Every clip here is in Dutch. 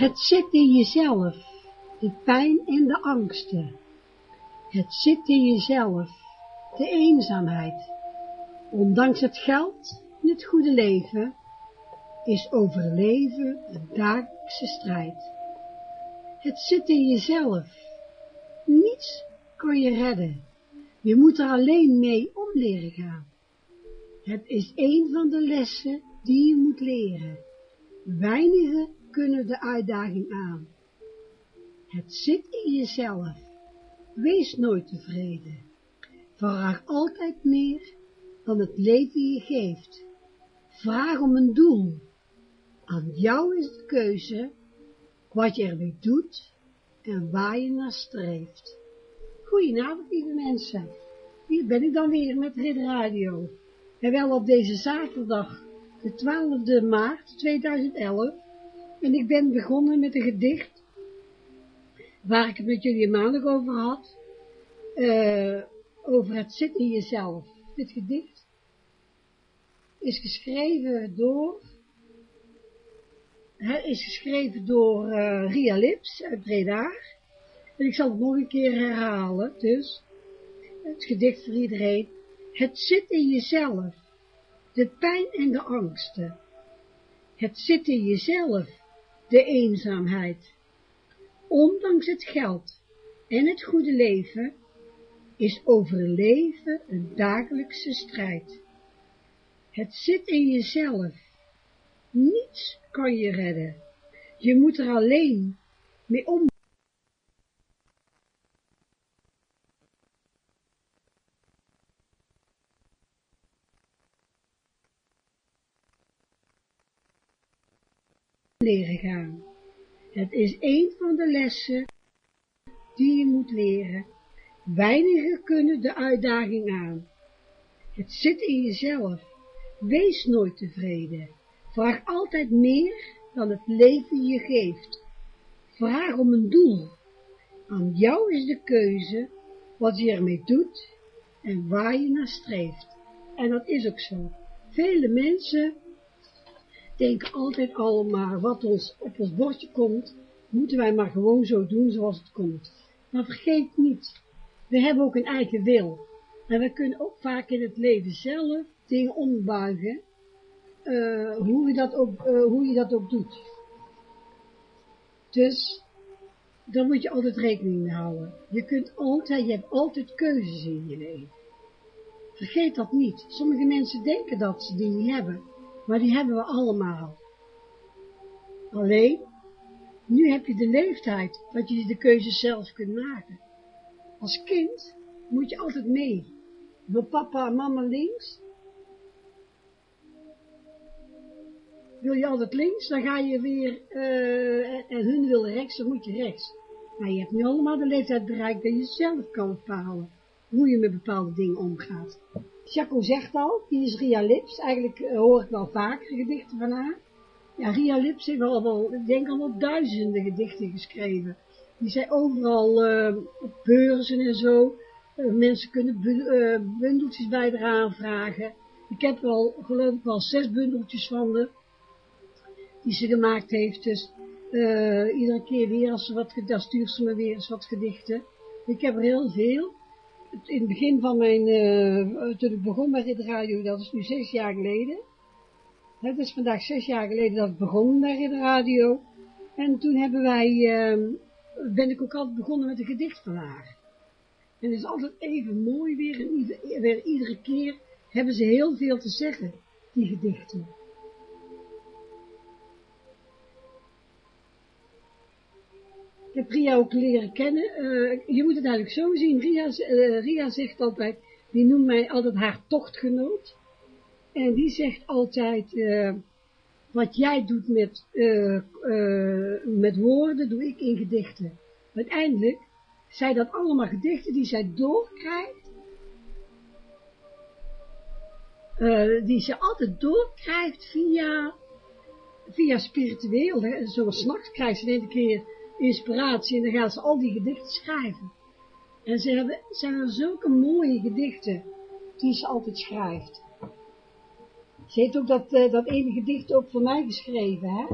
Het zit in jezelf, de pijn en de angsten. Het zit in jezelf, de eenzaamheid. Ondanks het geld en het goede leven, is overleven een dagelijkse strijd. Het zit in jezelf. Niets kan je redden. Je moet er alleen mee om leren gaan. Het is een van de lessen die je moet leren. Weinigen kunnen de uitdaging aan. Het zit in jezelf. Wees nooit tevreden. Vraag altijd meer dan het leven je geeft. Vraag om een doel. Aan jou is de keuze wat je ermee doet en waar je naar streeft. Goedenavond, lieve mensen. Hier ben ik dan weer met Rid Radio. En wel op deze zaterdag, de 12e maart 2011. En ik ben begonnen met een gedicht, waar ik het met jullie maandag over had, uh, over het zitten in jezelf. Dit gedicht is geschreven door, het is geschreven door uh, Ria Lips uit Breda. En ik zal het nog een keer herhalen, dus, het gedicht voor iedereen. Het zit in jezelf, de pijn en de angsten. Het zit in jezelf, de eenzaamheid. Ondanks het geld en het goede leven, is overleven een dagelijkse strijd. Het zit in jezelf. Niets kan je redden. Je moet er alleen mee om. Leren gaan. Het is een van de lessen die je moet leren. Weinigen kunnen de uitdaging aan. Het zit in jezelf. Wees nooit tevreden. Vraag altijd meer dan het leven je geeft. Vraag om een doel. Aan jou is de keuze wat je ermee doet en waar je naar streeft. En dat is ook zo. Vele mensen denken altijd al maar wat ons op ons bordje komt, moeten wij maar gewoon zo doen zoals het komt. Maar vergeet niet, we hebben ook een eigen wil. En we kunnen ook vaak in het leven zelf dingen ombuigen, uh, hoe, je dat ook, uh, hoe je dat ook doet. Dus, daar moet je altijd rekening mee houden. Je kunt altijd, je hebt altijd keuzes in je leven. Vergeet dat niet. Sommige mensen denken dat ze die niet hebben, maar die hebben we allemaal. Alleen, nu heb je de leeftijd dat je de keuze zelf kunt maken. Als kind moet je altijd mee. Wil papa en mama links? Wil je altijd links, dan ga je weer, uh, en hun willen rechts, dan moet je rechts. Maar je hebt nu allemaal de leeftijd bereikt dat je zelf kan bepalen hoe je met bepaalde dingen omgaat. Jaco zegt al, die is Ria Lips, eigenlijk uh, hoor ik wel vaker gedichten van haar. Ja, Ria Lips heeft al wel, ik denk al wel duizenden gedichten geschreven. Die zijn overal uh, op beurzen en zo. Uh, mensen kunnen bu bundeltjes bij haar aanvragen. Ik heb er al, geloof ik wel, zes bundeltjes van de, die ze gemaakt heeft. Dus iedere keer weer, als ze wat, dan stuurt ze me weer eens wat gedichten. Ik heb er heel veel in het begin van mijn, uh, toen ik begon met dit radio, dat is nu zes jaar geleden. Het is vandaag zes jaar geleden dat ik begon met dit radio. En toen hebben wij, uh, ben ik ook altijd begonnen met een gedicht. En het is altijd even mooi weer, weer iedere keer hebben ze heel veel te zeggen, die gedichten. Heb Ria ook leren kennen. Uh, je moet het eigenlijk zo zien. Ria, uh, Ria zegt altijd, die noemt mij altijd haar tochtgenoot. En die zegt altijd, uh, wat jij doet met, met woorden, doe ik in gedichten. Uiteindelijk zijn dat allemaal gedichten die zij doorkrijgt. die ze altijd doorkrijgt via, via spiritueel. Zoals nachts krijgt ze een keer inspiratie en dan gaan ze al die gedichten schrijven. En ze hebben, ze hebben zulke mooie gedichten die ze altijd schrijft. Ze heeft ook dat, uh, dat ene gedicht ook voor mij geschreven, hè.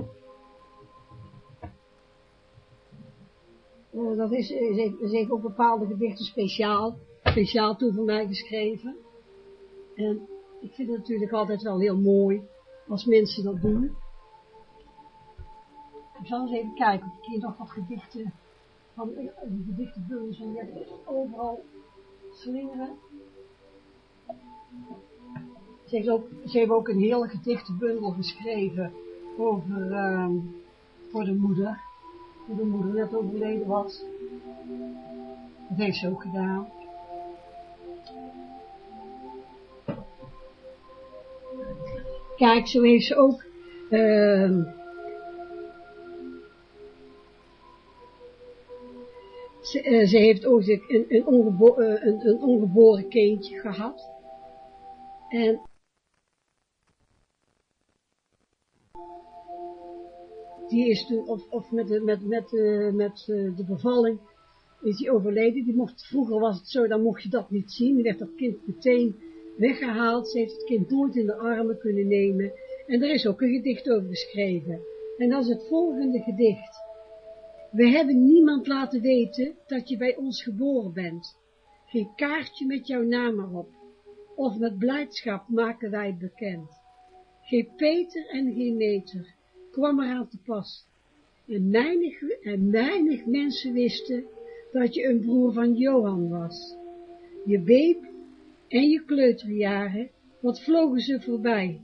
Uh, dat is, ze heeft, ze heeft ook bepaalde gedichten speciaal, speciaal toe voor mij geschreven. En ik vind het natuurlijk altijd wel heel mooi als mensen dat doen. Ik zal eens even kijken of ik hier nog wat gedichten van een gedichtenbundels en die overal slingeren. Ze heeft, ook, ze heeft ook een hele gedichtenbundel geschreven over, uh, voor de moeder, toen de moeder net overleden was. Dat heeft ze ook gedaan. Kijk, zo heeft ze ook uh, ze, uh, ze, heeft ook een, een, uh, een, een ongeboren kindje gehad. En die is toen, of, of met, de, met, met, uh, met de bevalling, is die overleden. Die mocht, vroeger was het zo, dan mocht je dat niet zien. Die werd dat kind meteen weggehaald. Ze heeft het kind nooit in de armen kunnen nemen. En er is ook een gedicht over geschreven. En dat is het volgende gedicht. We hebben niemand laten weten dat je bij ons geboren bent. Geen kaartje met jouw naam erop. Of met blijdschap maken wij bekend. Geen Peter en geen meter kwam eraan te pas. En weinig, en weinig mensen wisten dat je een broer van Johan was. Je baby en je kleuterjaren, wat vlogen ze voorbij.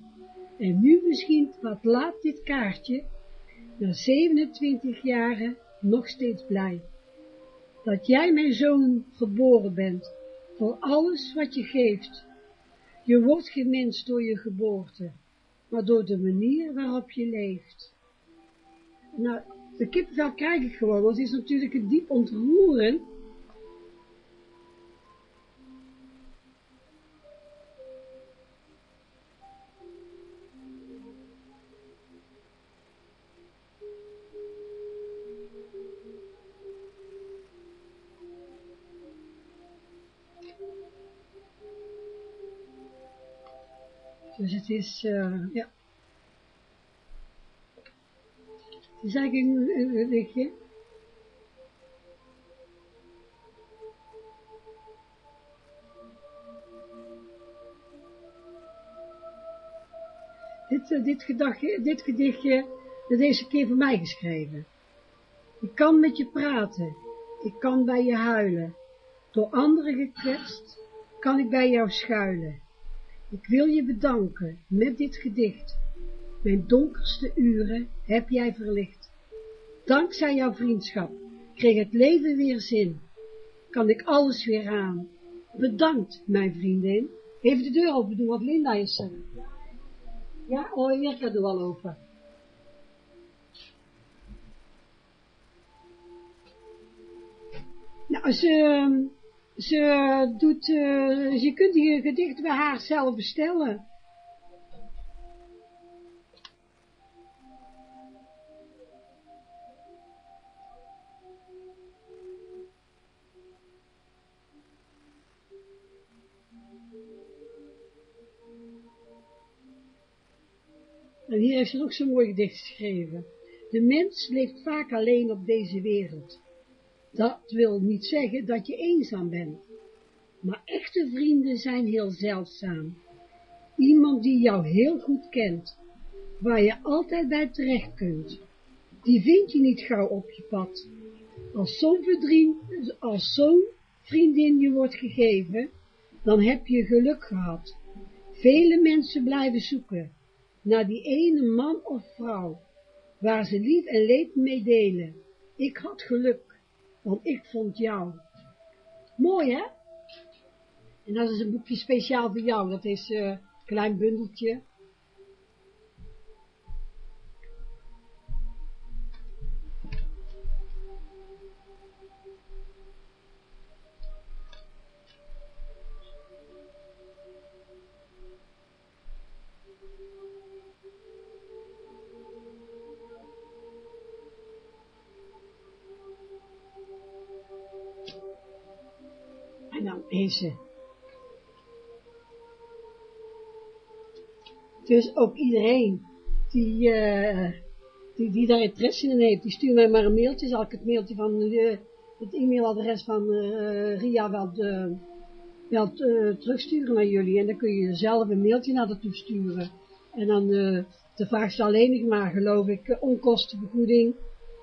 En nu misschien wat laat dit kaartje, na 27 jaren, nog steeds blij. Dat jij mijn zoon geboren bent, voor alles wat je geeft. Je wordt gemenst door je geboorte, maar door de manier waarop je leeft. Nou, de kippenvel krijg ik gewoon, want het is natuurlijk een diep ontroeren het is, uh, ja. Het is eigenlijk een, lichtje. Dit, uh, dit, dit gedichtje, dat deze keer voor mij geschreven. Ik kan met je praten, ik kan bij je huilen. Door anderen gekwetst, kan ik bij jou schuilen. Ik wil je bedanken met dit gedicht. Mijn donkerste uren heb jij verlicht. Dankzij jouw vriendschap kreeg het leven weer zin. Kan ik alles weer aan. Bedankt, mijn vriendin. Even de deur open doen, wat Linda is er. Ja, oh, gaat er wel open. Nou, ze, ze doet, je kunt die gedicht bij haar zelf bestellen. En hier heeft ze ook zo'n mooi gedicht geschreven. De mens leeft vaak alleen op deze wereld. Dat wil niet zeggen dat je eenzaam bent. Maar echte vrienden zijn heel zeldzaam. Iemand die jou heel goed kent, waar je altijd bij terecht kunt. Die vind je niet gauw op je pad. Als zo'n vriendin je wordt gegeven, dan heb je geluk gehad. Vele mensen blijven zoeken naar die ene man of vrouw, waar ze lief en leed mee delen. Ik had geluk want ik vond jou. Mooi, hè? En dat is een boekje speciaal voor jou. Dat is een uh, klein bundeltje. Dus ook iedereen die, uh, die, die daar interesse in heeft, die stuurt mij maar een mailtje, zal ik het mailtje van uh, het e-mailadres van uh, Ria wel, wel terugsturen naar jullie. En dan kun je zelf een mailtje naar toe sturen. En dan de vraag ze alleen maar, geloof ik, onkostenvergoeding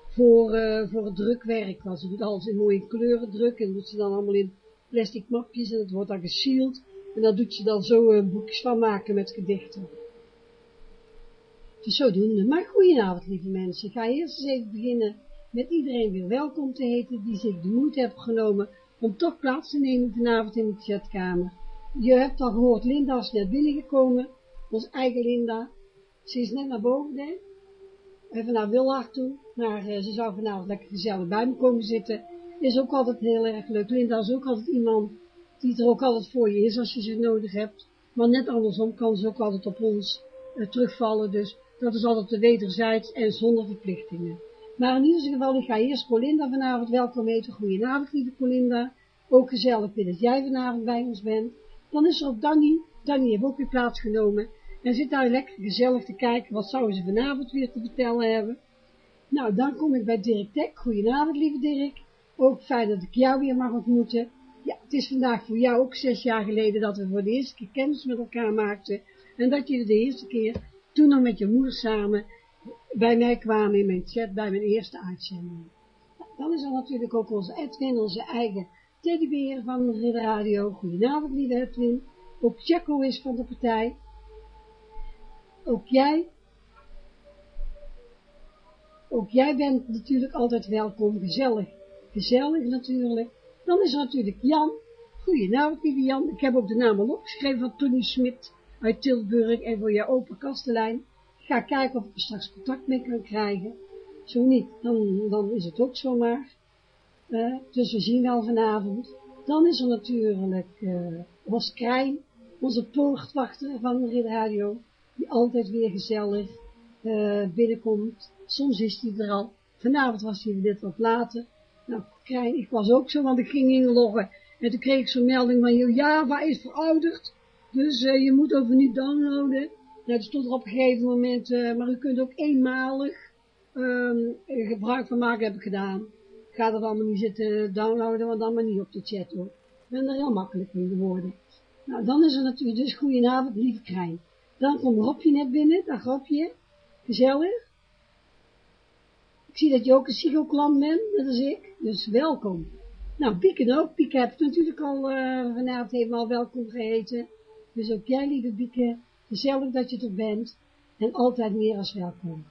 voor, voor het drukwerk. Want ze doet alles in mooie kleuren drukken. En doet ze dan allemaal in plastic mapjes. En het wordt dan gesield. En daar doet ze dan zo boekjes van maken met gedichten. Dus zodoende. Maar goedenavond, lieve mensen. Ik ga eerst eens even beginnen met iedereen weer welkom te heten die zich de moeite heeft genomen om toch plaats te nemen vanavond in de chatkamer. Je hebt al gehoord, Linda is net binnengekomen, onze eigen Linda. Ze is net naar boven, hè? Even naar Wilhard toe, maar uh, ze zou vanavond lekker gezellig bij me komen zitten. Is ook altijd heel erg leuk. Linda is ook altijd iemand die er ook altijd voor je is als je ze nodig hebt. Maar net andersom kan ze ook altijd op ons uh, terugvallen, dus dat is altijd de wederzijds en zonder verplichtingen. Maar in ieder geval, ik ga eerst Colinda vanavond welkom heten. Goedenavond, lieve Colinda. Ook gezellig vind dat jij vanavond bij ons bent. Dan is er ook Danny. Danny heeft ook weer plaatsgenomen. En zit daar lekker gezellig te kijken, wat zouden ze vanavond weer te vertellen hebben. Nou, dan kom ik bij Dirk Tek. Goedenavond, lieve Dirk. Ook fijn dat ik jou weer mag ontmoeten. Ja, het is vandaag voor jou ook zes jaar geleden dat we voor de eerste keer kennis met elkaar maakten. En dat je de eerste keer toen nog met je moeder samen bij mij kwamen in mijn chat bij mijn eerste uitzending. Dan is er natuurlijk ook onze Edwin, onze eigen teddybeer van de radio. Goedenavond lieve Edwin. Ook Jacko is van de partij. Ook jij. Ook jij bent natuurlijk altijd welkom, gezellig. Gezellig natuurlijk. Dan is er natuurlijk Jan. Goedenavond lieve Jan. Ik heb ook de naam al opgeschreven van Tony Smit uit Tilburg en voor jouw open kastelein. Ga kijken of ik er straks contact mee kan krijgen. Zo niet, dan, dan is het ook zomaar. Uh, dus we zien wel vanavond. Dan is er natuurlijk uh, Krijn, onze poortwachter van de radio, die altijd weer gezellig uh, binnenkomt. Soms is hij er al. Vanavond was hij dit wat later. Nou, ik was ook zo, want ik ging inloggen. En toen kreeg ik zo'n melding van, Java is verouderd. Dus uh, je moet over niet downloaden. Nou, er stond er op een gegeven moment, uh, maar u kunt ook eenmalig um, gebruik van maken, heb ik gedaan. Ga er allemaal niet zitten downloaden, want dan maar niet op de chat hoor. Ik ben er heel makkelijk in geworden. Nou, dan is er natuurlijk dus goedenavond, lieve Krijn. Dan komt Robje net binnen, dag Robje. Gezellig. Zie dat je ook een psychoklant bent, net als ik, dus welkom. Nou, Pieke ook. Pieke heb ik natuurlijk al uh, vanavond helemaal welkom geheten. Dus ook jij, lieve Bieke, gezellig dat je er bent en altijd meer als welkom.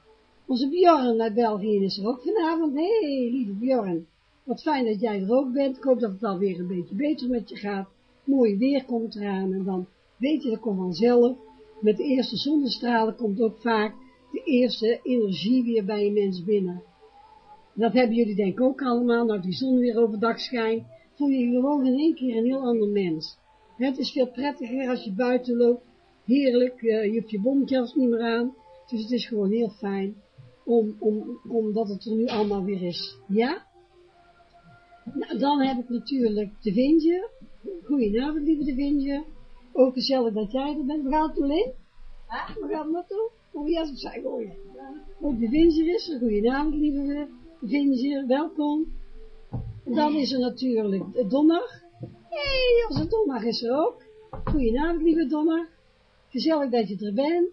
Onze Bjorn uit België is er ook vanavond. Hé, hey, lieve Bjorn, wat fijn dat jij er ook bent. Ik hoop dat het alweer een beetje beter met je gaat. Mooi weer komt eraan en dan weet je, dat komt vanzelf. Met de eerste zonnestralen komt ook vaak de eerste energie weer bij een mens binnen. Dat hebben jullie denk ik ook allemaal, nou die zon weer overdag schijnt, voel je je gewoon in één keer een heel ander mens. Het is veel prettiger als je buiten loopt. Heerlijk, uh, je hebt je bontjas niet meer aan. Dus het is gewoon heel fijn, om, om, omdat het er nu allemaal weer is. Ja? Nou, dan heb ik natuurlijk de Vindje. Goedenavond, lieve de Vindje. Ook gezellig dat jij er bent. We gaan toe in. We gaan naartoe. Oh ja, ze zijn gooien. Ook de Vindje is er. Goedenavond, lieve Vindje. Welkom. En dan is er natuurlijk Donner. Hé, hey, onze Donna is er ook. Goedenavond, lieve Donna. Gezellig dat je er bent.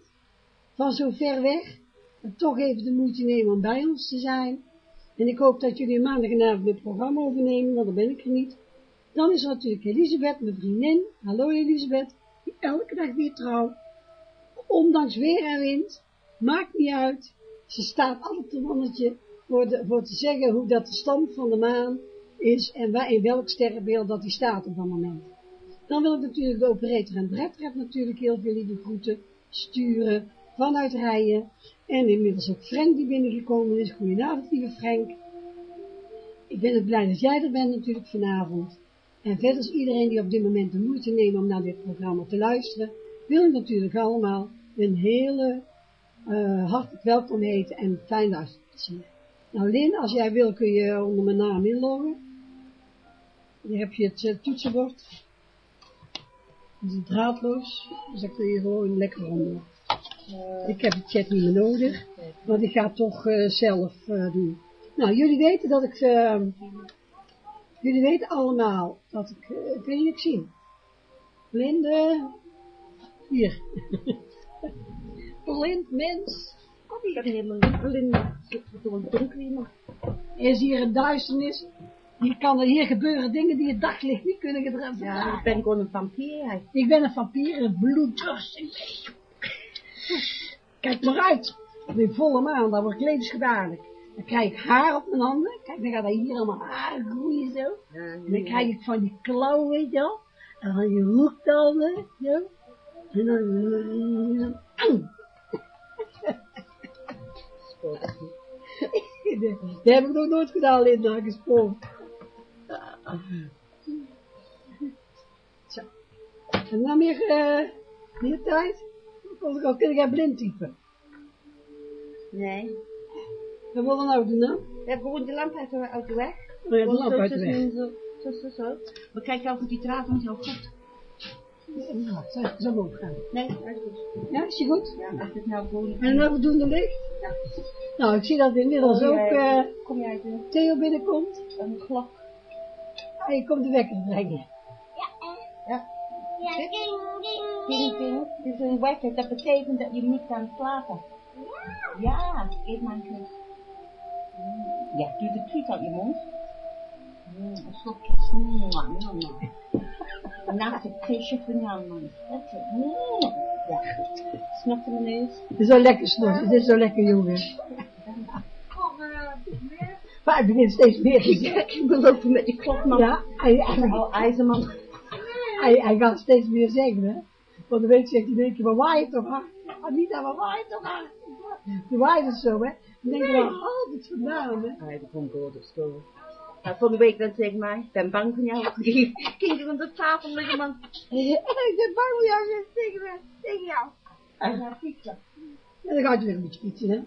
Van zo ver weg. En toch even de moeite nemen om bij ons te zijn. En ik hoop dat jullie maandagavond het programma overnemen, want dan ben ik er niet. Dan is er natuurlijk Elisabeth, mijn vriendin. Hallo Elisabeth, die elke dag weer trouw. Ondanks weer en wind, maakt niet uit. Ze staat altijd een mannetje voor, de, voor te zeggen hoe dat de stand van de maan is en waar, in welk sterrenbeeld dat die staat op dat moment. Dan wil ik natuurlijk de operator en Bretred natuurlijk heel veel lieve groeten sturen vanuit Rijen. En inmiddels ook Frank die binnengekomen is. Goedenavond lieve Frank. Ik ben het blij dat jij er bent natuurlijk vanavond. En verder is iedereen die op dit moment de moeite neemt om naar dit programma te luisteren, wil ik natuurlijk allemaal een hele uh, hartelijk welkom heten en fijn luisteren. Nou Lin, als jij wil kun je onder mijn naam inloggen. Hier heb je het uh, toetsenbord. Het is draadloos, dus dan kun je gewoon lekker onder. Uh, ik heb de chat niet meer nodig, want ik ga het toch uh, zelf doen. Nou, jullie weten dat ik Jullie weten allemaal dat ik, ik weet niet zien. Blinde, hier. Blind mens. Oh, die helemaal blind. Door een donker iemand. Is hier een duisternis. Hier kan er hier gebeuren dingen die het daglicht niet kunnen gedragen. Ja, ik ben gewoon een vampier. Ik ben een vampier, een bloeddorstig. Kijk maar uit. In volle maan, dan wordt ik levensgevaarlijk. Dan krijg ik haar op mijn handen. Kijk, dan gaat hij hier allemaal haar groeien zo. Ja, En dan krijg ik van die klauwen, weet je wel. En dan je hoektanden, zo. En dan... Dat heb ik nog nooit gedaan, Linda, gesproken. Zo. En dan meer, uh, meer tijd? Kan ik jij blind typen? Nee. Wat wil we nou doen dan? We hebben gewoon de lamp uit de, uit de weg. Oh ja, de lamp uit de weg. Zo, zo, zo, zo. Maar kijk goed die draad, want heel goed. Ja, zo, gaan. Nee, dat is goed. Ja, is je goed? Ja, als het nou gewoon... En dan doen de licht? Ja. Nou, ik zie dat inmiddels Kom ook jij- eh Kom jij de, Theo binnenkomt. een klok? En je komt de wekker brengen. Ja. Ding, ding, ding. Het is een wekker, dat betekent dat je niet kan slapen. Ja, eet maar een kus. Mm. Ja, doe de tuut uit je mond. Mm, een slokje. Mwah, het. Dat is het. Mm. Ja, snot in mijn neus. Het is zo lekker snor, het is zo lekker jongen. Maar ik begin steeds meer te zeggen. Ik lopen met die klokman. Ja, hij, hij, Oh, ijzerman. hij, hij gaat steeds meer zeggen, hè. Want dan weet je, zegt hij in één keer, maar waai het toch hard? Anita, maar waai het toch hard? Je waait het zo, hè. Dan denk je, waar haalt het vandaan, hè? Hij heeft op school. Hij van de week dan tegen mij, ik ben bang voor jou. Ik ging er onder tafel liggen, man. Ik ben bang voor jou, zeg, tegen mij, tegen jou. En fietsen. En dan gaat hij weer een beetje fietsen, hè.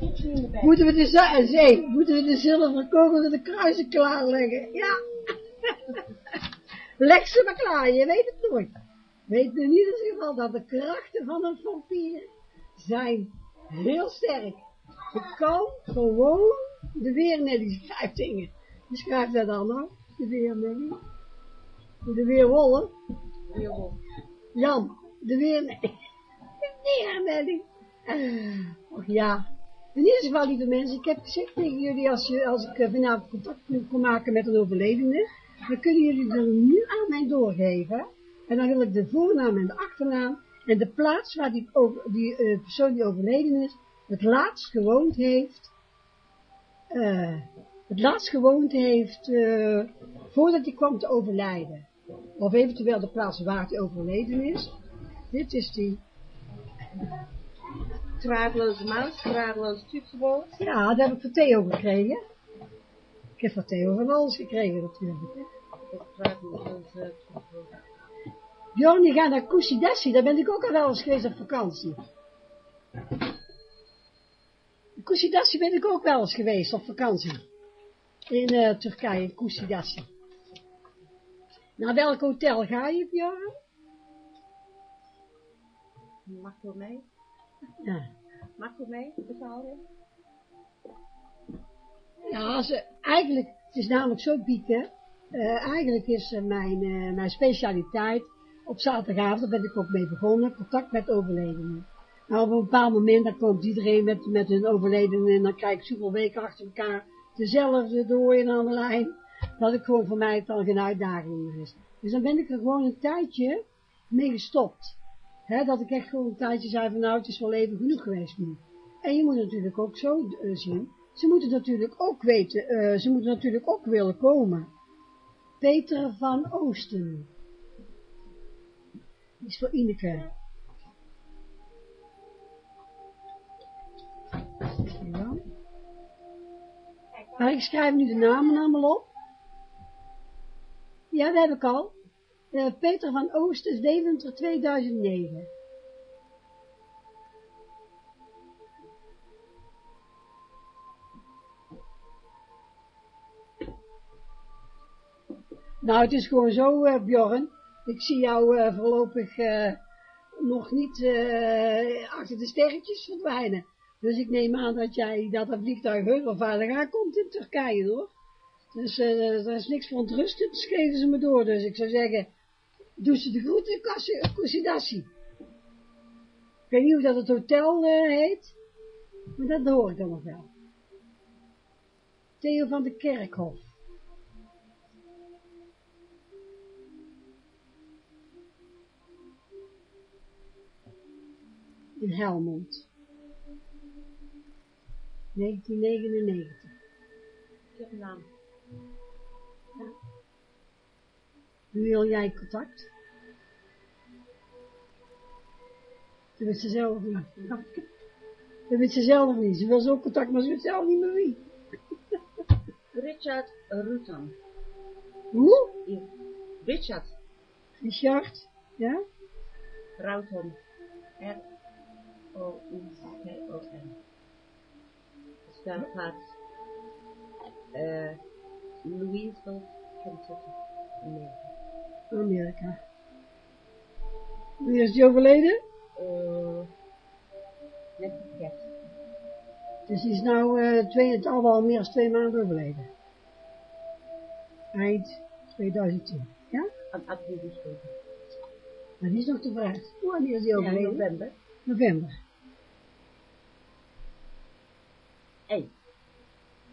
De. Moeten we de za- zee, moeten we de zilveren kogels en de kruisen klaarleggen? Ja. Leg ze maar klaar, je weet het nooit. Weet in ieder geval dat de krachten van een vampier zijn heel sterk. Je kan gewoon de weernelly schrijft dingen. Je schrijft dat dan nog, de weernelly. De weerwollen. Jan, de weernelly. De weernelly. Och ja. In ieder geval, lieve mensen, ik heb gezegd tegen jullie, als, je, als ik eh, vanavond contact kon maken met een overledene, dan kunnen jullie er nu aan mij doorgeven. En dan wil ik de voornaam en de achternaam en de plaats waar die, die eh, persoon die overleden is, het laatst gewoond heeft, eh, het laatst gewoond heeft, eh, voordat hij kwam te overlijden. Of eventueel de plaats waar hij overleden is. Dit is die, Draadloze muis, draadloze toetsenbord. ja, dat heb ik van Theo gekregen. Ik heb van Theo van alles gekregen natuurlijk. Draadloze. Bjorn, die gaat naar Kusidessi, daar ben ik ook al wel eens geweest op vakantie. Kusidessi ben ik ook wel eens geweest op vakantie. In eh, Turkije, Kusidessi. Naar welk hotel ga je, Bjorn? Mag ik wel mee? Ja. Mag ik wel mee? Ja, ze, eigenlijk, het is namelijk zo, Pieke, eh, eigenlijk is eh, mijn, eh, mijn specialiteit, op zaterdagavond, daar ben ik ook mee begonnen, contact met overledenen. Nou, op een bepaald moment, dan komt iedereen met, met hun overledenen en dan krijg ik zoveel weken achter elkaar dezelfde dooien aan de lijn, dat ik gewoon voor mij het al geen uitdaging meer is. Dus dan ben ik er gewoon een tijdje mee gestopt. Hè, dat ik echt gewoon een tijdje zei van nou, het is wel even genoeg geweest nu. En je moet natuurlijk ook zo eh, zien, ze moeten natuurlijk ook weten, eh, ze moeten natuurlijk ook willen komen. Peter van Oosten. Is voor Ineke. Maar ik schrijf nu de namen allemaal op. Ja, dat heb ik al. Eh, Peter van Oosten, Deventer 2009. Nou, het is gewoon zo, eh, Bjorn. Ik zie jou eh, voorlopig nog niet achter de sterretjes verdwijnen. Dus ik neem aan dat jij, dat het vliegtuig heus wel veilig aankomt in Turkije, hoor. Dus uh, er is niks voor ontrusten, dus geven ze me door. Dus ik zou zeggen, doe ze de groeten, Kusidassi. Ik weet niet hoe dat het hotel uh, heet, maar dat hoor ik dan nog wel. Theo van de Kerkhof. In Helmond. 1999. Ik heb een naam. Ja. Wil jij contact? Ze weet ze zelf niet. Ze weet ze zelf niet. Ze wil zo contact, maar ze weet zelf niet meer wie. Richard Rutan. Hoe? Richard. Richard, ja? Routon. R-O-U-T-O-N. Stelplaats. Uh, Louisville, Kentucky, Amerika. Amerika. Wie is die overleden? Uh, net kerst. Dus die is nou uh, twee, het al wel meer dan twee maanden overleden. Eind 2010, ja? Aan april gesproken. Maar die is nog te vraag. Wanneer is die overleden? Ja, november. November. Hey.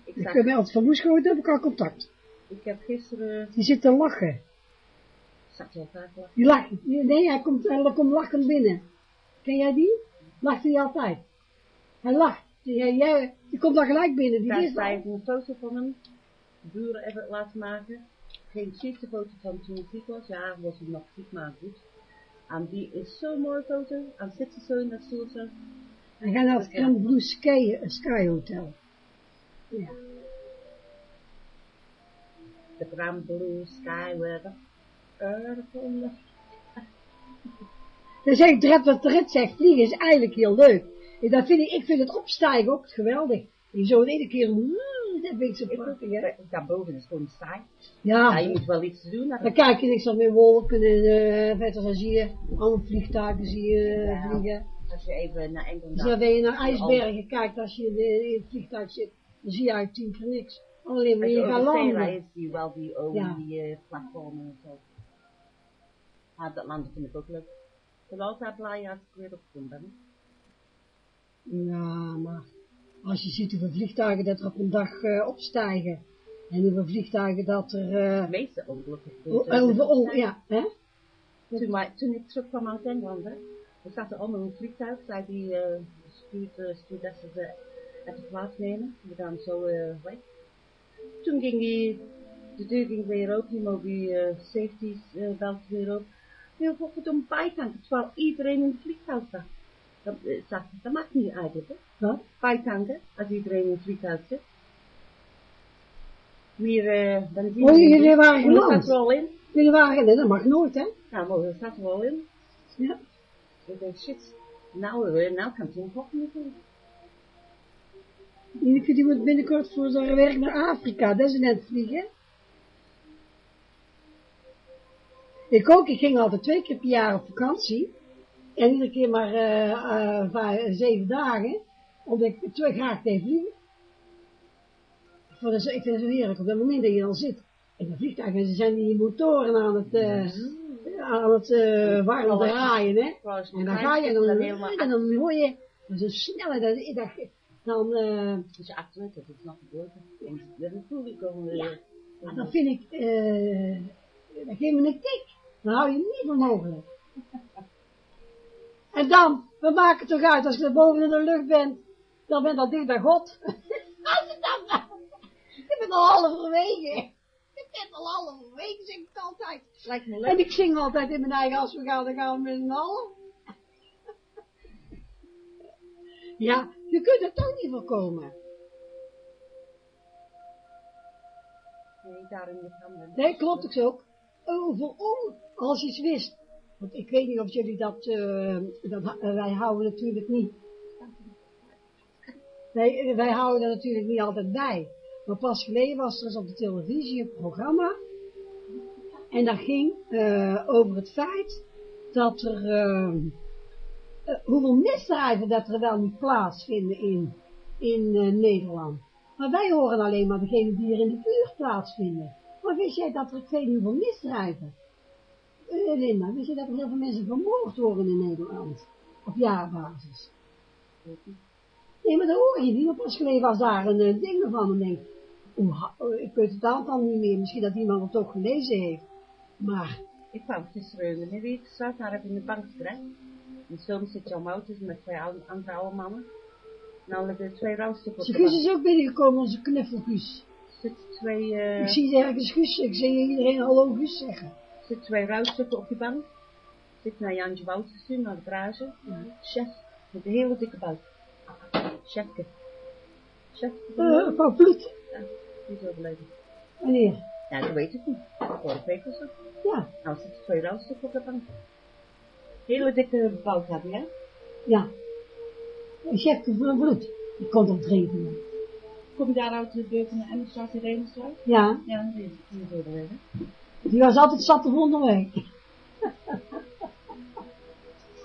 Ik, ik heb altijd van Moes gehoord, heb ik al contact. Ik heb gisteren... Die zit te lachen. Zat je al vaak lachen? Die lacht. Nee, hij komt, hij komt lachend binnen. Ken jij die? Lacht hij altijd. Hij lacht. Die, jij, die komt dan gelijk binnen. Die Daar sta een foto van hem. Buren even laten maken. Geen ziekte foto van toen hij ziek was. Ja, was hij nog ziek, maar goed. En die is zo'n mooie foto. En zit ze zo in dat stoel zo. Hij gaat naar het Grand Blue Sky, Sky Hotel. Ja. The Grand Blue Sky weather. Earth Dan ik, Dred, wat Dred zegt, vliegen is eigenlijk heel leuk. En dat vind ik, ik vind het opstijgen ook geweldig. En zo in één keer, dat vind ik zo prachtig, hè. Daarboven is gewoon saai. Ja. ja. je moet wel iets doen. Dan kijk je niks van meer wolken en uh, verder dan zie je alle vliegtuigen zie je ja. vliegen. Als je even naar Engeland... Dus als je naar IJsbergen kijkt, als je in het vliegtuig zit, dan zie je eigenlijk tien keer niks. Alleen maar je, gaat landen. is die wel die over ja. die uh, platformen en zo. Ja, dat landen vind ik ook leuk. Altijd blij als ik weer op ben. Ja, maar als je ziet hoeveel vliegtuigen dat er op een dag uh, opstijgen. En hoeveel vliegtuigen dat er... Uh, de meeste ongelukken. Oh, oh, ja, hè? Toen, maar, toen ik terug kwam uit Engeland, hè, we zaten allemaal in een vliegtuig, zei die uh, stuurt, uh, stewardessen ze even plaatsnemen. We gaan zo uh, weg. Toen ging die, de deur ging weer open, die uh, safety uh, belt weer op. Heel het om bijtanken, terwijl iedereen in het vliegtuig zat. Dat, uh, zat. dat mag niet eigenlijk, hè? Wat? Bijtanken, als iedereen in het vliegtuig zit. Meer uh, benzine. Oh, jullie waren geland? Dat er al in. Jullie waren geland, dat mag nooit, hè? Ja, maar dat staat er al in. Ja. Ik denk, shit, nou, nou kan het niet natuurlijk. Ineke die moet binnenkort voor zijn werk naar Afrika, dat is net vliegen. Ik ook, ik ging altijd twee keer per jaar op vakantie. En iedere keer maar uh, uh, zeven dagen, omdat ik twee graag deed vliegen. Ik vind, het zo, ik vind het zo heerlijk, op dat moment dat je dan zit. In een vliegtuig, en ze zijn die motoren aan het, uh, aan het uh, warm draaien, hè. En dan ga je, en dan, en dan hoor je, zo snel, dat, dat, dan... Uh, dus je achteruit, dat is nog gebeurd. Dat is toegekomen. Ja, maar dan vind ik, uh, dan geef me een tik. Dan hou je niet voor mogelijk. en dan, we maken toch uit, als je boven in de lucht bent, dan bent dat dicht bij God. als je dan, ik ben al halverwege. Ik ben al halverwege, zeg ik altijd. Lijkt me leuk. En ik zing altijd in mijn eigen, als we gaan, dan gaan we met z'n allen. ja, je kunt het toch niet voorkomen. Nee, daarin de handen. Nee, klopt ook zo. Overal, als je iets wist. Want ik weet niet of jullie dat, uh, dat uh, wij houden natuurlijk niet. Wij, wij houden er natuurlijk niet altijd bij. Maar pas geleden was er eens op de televisie een programma. En dat ging uh, over het feit dat er eh, hoeveel misdrijven dat er wel niet plaatsvinden in, in Nederland. Maar wij horen alleen maar degene die er in de buurt plaatsvinden. Maar wist jij dat er, ik weet niet hoeveel misdrijven, uh, Linda, wist je dat er heel veel mensen vermoord worden in Nederland? Op jaarbasis. Nee, maar dat hoor je niet. Pas geleden was daar een uh, ding van en denk, oh, ik weet het aantal niet meer. Misschien dat iemand het ook gelezen heeft. Maar... Ik kwam gisteren in de middenstraat, daar heb ik in de bank terecht. En soms zit John Wouters met twee andere oude mannen. En dan hebben twee rouwstukken op Guus is ook binnengekomen, onze knuffelguus. Er zitten twee... Uh... Ik zie ergens Guus, ik zie iedereen hallo Guus zeggen. Er zitten twee rouwstukken op die bank. Zit naar Jantje Wouters toe, naar de garage. Chef, met een hele dikke buik. Chefke. Chefke. Uh, van Vloed. Ja, die is overleden. Wanneer? Ja, dat weet ik niet. Vorige week of zo. Ja. Nou zitten twee rouwstukken op de bank. Hele dikke hebben, ja? Ja. Een chefke van Vloed. Die komt op drinken. Kom je daar uit de deur van de Emmerstraat in Redenstraat? Ja. Ja, die is overleden. Die was altijd zat de volgende week.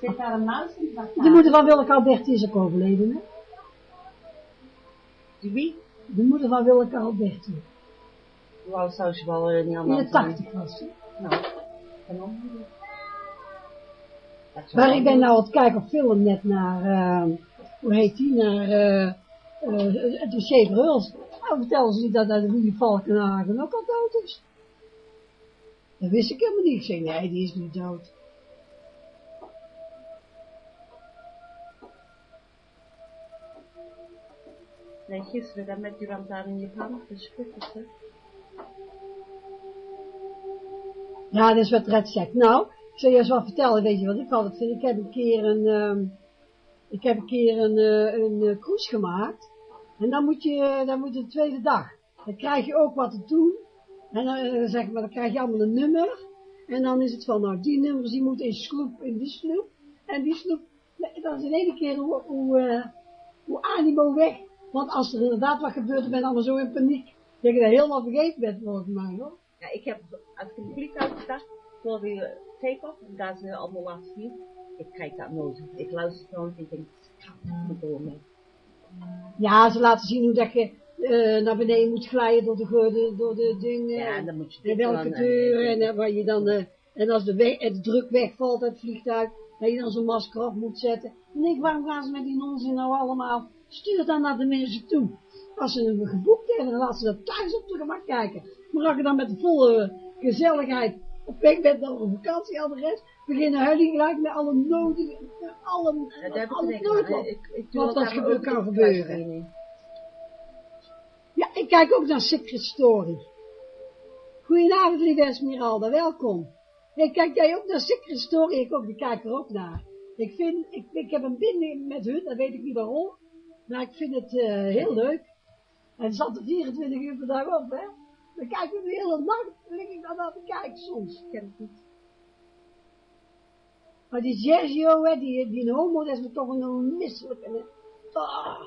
Zit daar een muis in de De moeder van Willeke Alberti is ook overleden, hè? Die wie? De moeder van Willeke Alberti. Hoe oud zou ze wel uh, niet allemaal In de tachtig was ze. Nou, en dan? Maar ik ben nou aan het kijken op film net naar, uh, hoe heet die, naar uh, uh, het dossier Verhulst. Nou, ze niet dat de Willy Valkenhagen ook al dood is. Dat wist ik helemaal niet. Ik zei, nee, die is niet dood. Nee, gisteren dan met die daar in je kamer, dat is schrikkelijk, hè? Ja, dat is wat Red zegt. Nou, ik zal je eens wat vertellen, weet je wat ik altijd vind. Ik heb een keer een, uh, ik heb een keer een, uh, een uh, cruise gemaakt. En dan moet je, dan moet je de tweede dag. Dan krijg je ook wat te doen. En dan zeg maar, dan krijg je allemaal een nummer. En dan is het van, nou, die nummers, die moeten in sloep, in die sloep. En die sloep, dat is in één keer hoe, hoe, hoe animo weg. Want als er inderdaad wat gebeurt, dan ben je allemaal zo in paniek. Dat je dat helemaal vergeten bent, volgens mij, hoor. Ja, ik heb, als ik de vliegtuig sta, voor de take-off, en daar ze allemaal laten zien, ik kijk dat nooit. Ik luister gewoon en ik denk, moet door mee. Ja, ze laten zien hoe dat je uh, naar beneden moet glijden door de, door de dingen. Ja, en dan moet je en welke deur, en, en waar je dan, uh, en als de, weg, de druk wegvalt uit het vliegtuig, dat je dan zo'n masker af moet zetten. En ik, waarom gaan ze met die onzin nou allemaal? Stuur dan naar de mensen toe. Als ze hem geboekt hebben, dan laten ze dat thuis op de gemak kijken. Maar als je dan met de volle gezelligheid op weg bent naar een vakantieadres, beginnen huilen gelijk met alle noden, alle, ja, alle noodlot. Ik, ik wat dat gebe kan gebeuren. Ja, ik kijk ook naar Secret Story. Goedenavond, lieve Esmeralda, welkom. Nee, kijk jij ook naar Secret Story? Ik ook, die kijk er ook naar. Ik vind, ik, ik heb een binding met hun, dat weet ik niet waarom. Maar ik vind het uh, heel leuk. En zat er 24 uur per dag op, hè. Dan kijk ik de hele nacht, lig ik dan aan te kijken soms. Ik ken het niet. Maar die Sergio, hè, die, die homo, dat is me toch een misselijke. Ah.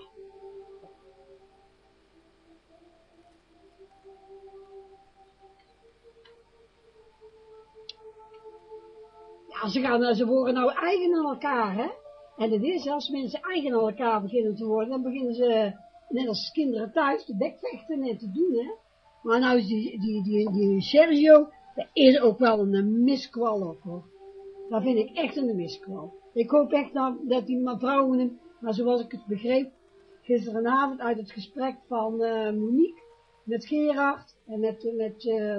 Ja, ze, gaan, ze worden nou eigen aan elkaar, hè. En het is, als mensen eigen aan elkaar beginnen te worden, dan beginnen ze, net als kinderen thuis, te bekvechten en te doen, hè. Maar nou is die, die, die, die Sergio, dat is ook wel een miskwal ook, hoor. Dat vind ik echt een miskwal. Ik hoop echt nou, dat die mevrouw hem, maar zoals ik het begreep, gisteravond uit het gesprek van uh, Monique, met Gerard en met, met, uh,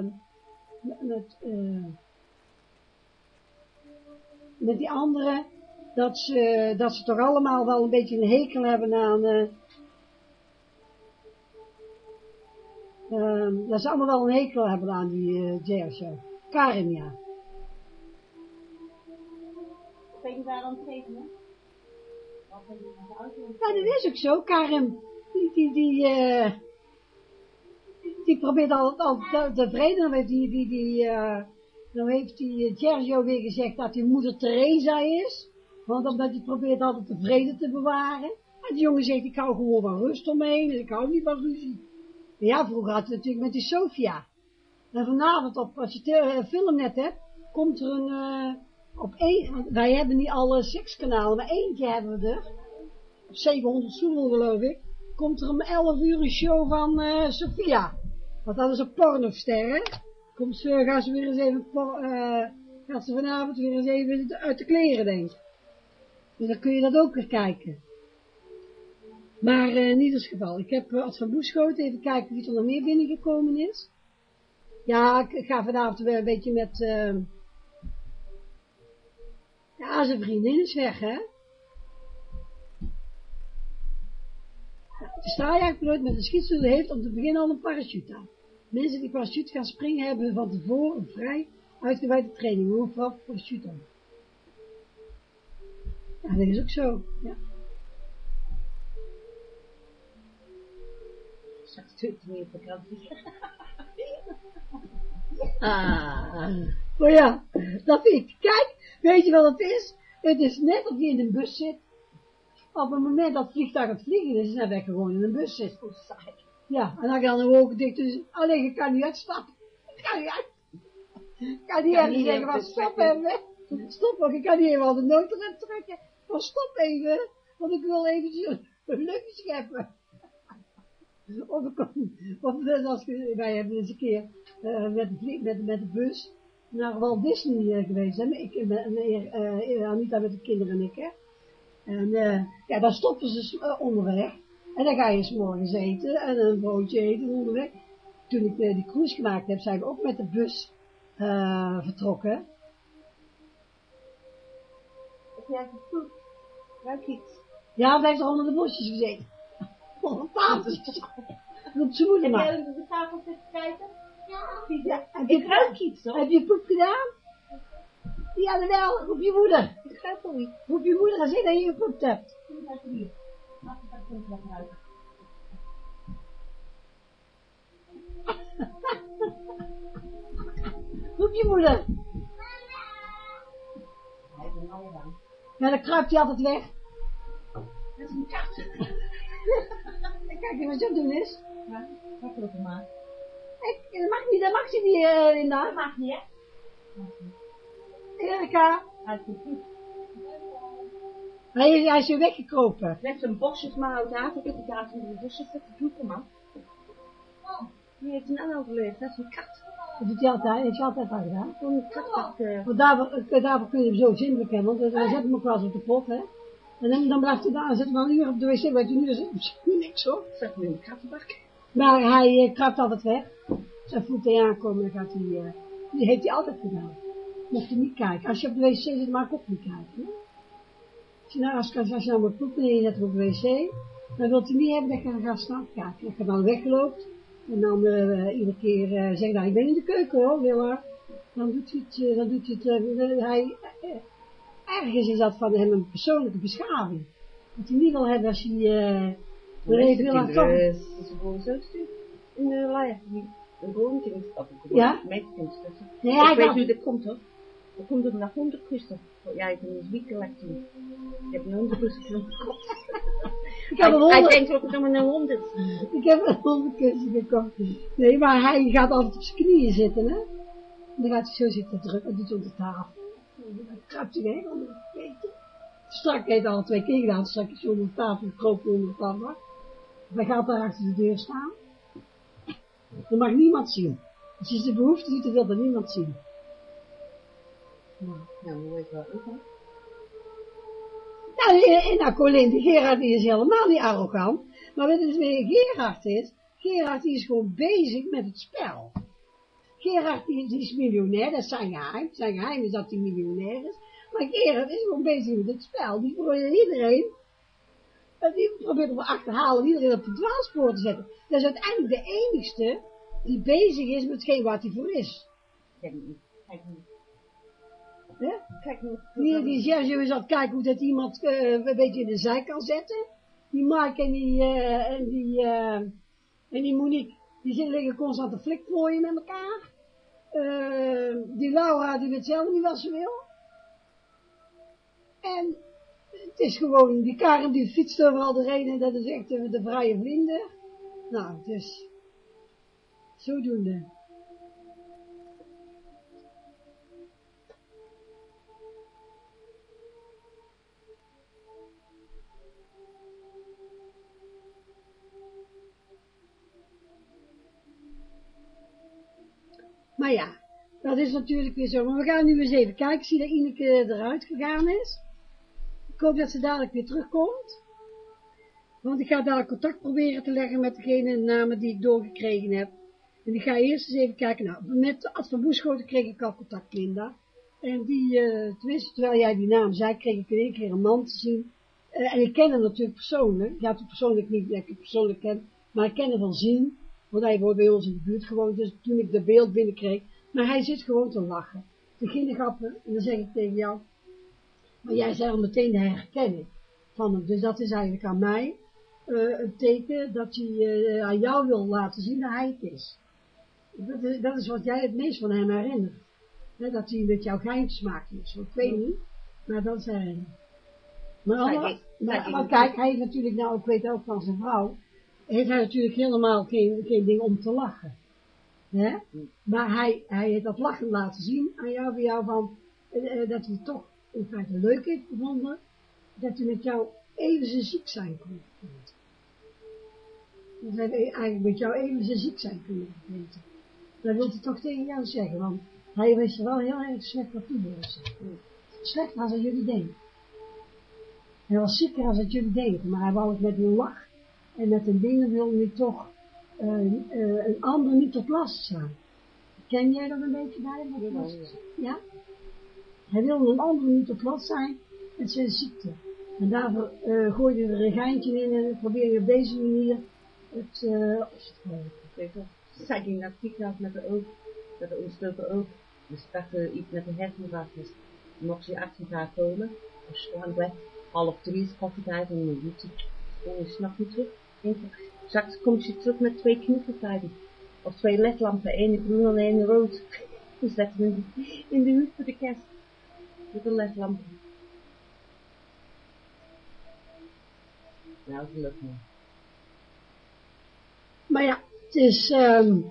met, uh, met die anderen, dat ze, dat ze toch allemaal wel een beetje een hekel hebben aan, uh, uh, dat ze allemaal wel een hekel hebben aan die uh, Sergio. Karim, ja. Ben je daar aan het tekenen? Ja, dat is ook zo. Karim, die, die, die, uh, die probeert altijd al te vreden. Die, die, die, uh, nou heeft die Sergio weer gezegd dat hij moeder Teresa is. Want omdat hij probeert altijd de vrede te bewaren. En die jongen zegt, ik hou gewoon van rust omheen. En ik hou niet van ruzie. Ja, vroeger had hij natuurlijk met die Sofia. En vanavond, op, als je de film net hebt, komt er een, uh, op één, wij hebben niet alle sekskanalen, maar eentje hebben we er. Op 700 stoelen geloof ik. Komt er om 11 uur een show van uh, Sophia. Want dat is een pornoster, hè. Komt ze, gaan ze weer eens even, gaat ze vanavond weer eens even uit de kleren, denk ik. Dus dan kun je dat ook weer kijken. Maar uh, in ieder geval, ik heb uh, Ad van Boeschoten, even kijken wie er nog meer binnengekomen is. Ja, ik ga vanavond weer een beetje met... Uh, ja, zijn vriendin is weg, hè. De straaljachtpiloot met een schietstoel heeft om te beginnen al een parachute aan. Mensen die parachute gaan springen hebben van tevoren een vrij uitgebreide training, hoe vooral parachute. Ja, dat is ook zo, ja. Straks het niet op vakantie. Ah, oh ja, dat vind ik. Kijk, weet je wat het is? Het is net of je in een bus zit. Op het moment dat het vliegtuig aan het vliegen is, is net dat je gewoon in een bus zit. Ja, en dan gaan de ogen dicht, dus alleen je kan niet uitstappen. Ik kan niet uit. Ik kan niet even zeggen, wat stop hebben. Stop, want ik kan niet even al de nood erin trekken. Maar stop even, want ik wil even een luchtje scheppen. Of, of als wij hebben eens een keer uh, met, de, met, met de bus naar Walt Disney uh, geweest. Hè? Ik, uh, uh, Anita met de kinderen en ik. Hè? En ja, dan stoppen ze onderweg. En dan ga je s morgens eten en een broodje eten onderweg. Toen ik die cruise gemaakt heb, zijn we ook met de bus vertrokken. Heb jij het Ruik iets? Ja, hij heeft er onder de bosjes gezeten. Onder tafeltjes. Op zijn moeder maar. Heb jij onder de tafel zitten kijken? Ja, ja ik ruik iets hoor. Heb je poep gedaan? Ja, wel, roep je moeder. Ik ga het niet. Roep je moeder en zeg dat je gepoept hebt. Laat het ruiken. roep je moeder. Hij is een mooie lang. Ja, dan kruipt hij altijd weg. Dat is een kat. Kijk wat je het doen is. Ja, wat wil je maar. Ik, dat mag niet, dat mag ze niet, uh, Linda. Dat mag niet, hè? Erika. Hij. Hij, hij is weer weggekropen. Net zijn bosjes maar uit Afrika, die gaat in de bosjes zitten zoeken, man. Die heeft een ander overleefd, dat is een kat. Dat doet hij altijd, heeft hij altijd al gedaan. Zo'n kat dat... Uh... Want daarvoor, daarvoor kun je hem zo zin bekennen, want dan zet hem ook wel eens op de pot, hè. En dan, dan blijft hij daar, zit maar een uur op de wc, weet je nu, er zit niks hoor. Zet hem in de kattenbak. Maar hij uh, kruipt altijd weg. Zijn voet hij aankomen, dan gaat hij, uh, die heeft hij altijd gedaan. Mocht hij niet kijken. Als je op de wc zit, mag ik ook niet kijken. Als je nou, als, als je nou en je zet op de wc, dan wilt hij niet hebben dat je dan gaat staan kijken. Dat je dan wegloopt, en dan uh, iedere keer uh, zegt, nou, ik ben in de keuken hoor, Willa. Dan doet hij het, dan doet hij het, hij, ergens is dat van hem een persoonlijke beschaving. Dat hij niet wil hebben als hij, uh, even wil aan toch. is gewoon zo stuk in de lijf. Een groenkind, of een Ja? meidkind. Nee, ik hij weet nu dat komt hoor. Dat komt door naar hondenkusten. Ja, ik ben een zwiekelek toen. Ik heb een hondenkusten gekocht. Ik Hij, heb een hij hond, denkt ook dat het een hond is. ik heb een hondenkussen gekocht. Nee, maar hij gaat altijd op zijn knieën zitten, hè. En dan gaat hij zo zitten drukken, en doet hij op de tafel. Kruipt hij weg onder het eten. Strak heeft al twee keer gedaan, strak is onder de tafel, gekropen onder de tafel. Hij gaat daar achter de deur staan. Dat mag niemand zien. Als je zijn behoefte ziet, dan wil dat niemand zien. Nou. Nou, hoe weet wel ik hoor. Nou, en, nou, Colin, die Gerard die is helemaal niet arrogant. Maar wat het met Gerard is, Gerard die is gewoon bezig met het spel. Gerard die, die is miljonair, dat is zijn geheim. Zijn geheim is dat hij miljonair is. Maar Gerard is gewoon bezig met het spel. Die probeert iedereen, eh, die probeert om achterhalen, iedereen op het dwaalspoor te zetten. Dat is uiteindelijk de enigste die bezig is met hetgeen wat hij voor is. Kijk niet. Kijk niet. Hè? Kijk niet. Die, die Sergio is aan het kijken hoe dat iemand uh, een beetje in de zij kan zetten. Die Mike en die, uh, en die, uh, en die Monique, die zitten liggen constant te flikvlooien met elkaar. Die Laura, die weet zelf niet wat ze wil. En het is gewoon, die Karen die fietst overal doorheen en dat is echt de, de vrije vlinder. Nou, dus, zodoende. Ja, dat is natuurlijk weer zo. Maar we gaan nu eens even kijken. Ik zie dat Ineke eruit gegaan is. Ik hoop dat ze dadelijk weer terugkomt. Want ik ga dadelijk contact proberen te leggen met degene namen die ik doorgekregen heb. En ik ga eerst eens even kijken. Nou, met Ad Boeschoten kreeg ik al contact, Linda. En die, uh, tenminste, terwijl jij die naam zei, kreeg ik in één keer een man te zien. Uh, en ik ken hem natuurlijk persoonlijk. Ja, persoonlijk niet, dat ik hem persoonlijk ken. Maar ik ken hem van zien. Want hij wordt bij ons in de buurt gewoond. Dus toen ik de beeld binnenkreeg. Maar hij zit gewoon te lachen. Te ginnegappen. En dan zeg ik tegen jou. Maar jij zei al meteen de herkenning van hem. Dus dat is eigenlijk aan mij uh, een teken dat hij aan jou wil laten zien dat hij het is. Dat is, dat is wat jij het meest van hem herinnert. He, dat hij met jouw geintjes maakt. Dus ik weet niet, maar dat is. Maar, maar, maar kijk, hij heeft natuurlijk, nou ik weet ook van zijn vrouw, heeft hij natuurlijk helemaal geen, geen ding om te lachen. Hè? Maar hij, hij heeft dat lachen laten zien aan jou, voor jou van, eh, dat hij toch in feite leuk heeft gevonden, dat hij met jou even zijn ziek zijn kon Dat hij eigenlijk met jou even zijn ziek zijn kunnen vergeten. Dat wil hij toch tegen jou zeggen, want hij wist wel heel erg slecht wat toe Slechter als jullie denken. Hij was zieker als het jullie denken, maar hij wou het met een lach en met een dingen wil hij toch uh, uh, een ander niet tot last zijn. Ken jij dat een beetje bij? Ja, ja. ja? Hij wilde een ander niet tot last zijn met zijn ziekte. En daarvoor uh, gooide hij er een geintje in en probeerde op deze manier het uh, op Zij ging naar het met de oog, met de ontstoken oog. Dus dat er iets met de hersenvraag is. Mocht ze achter haar komen, slaan weg, half drie is koffietijd en dan doet ze, dan is niet terug. Straks komt ze terug met twee knippertijden. Of twee ledlampen, één groen en één rood. We zetten in de, in de hoek voor de kerst. Met een ledlamp. Nou, gelukkig niet. Maar ja, het is, um,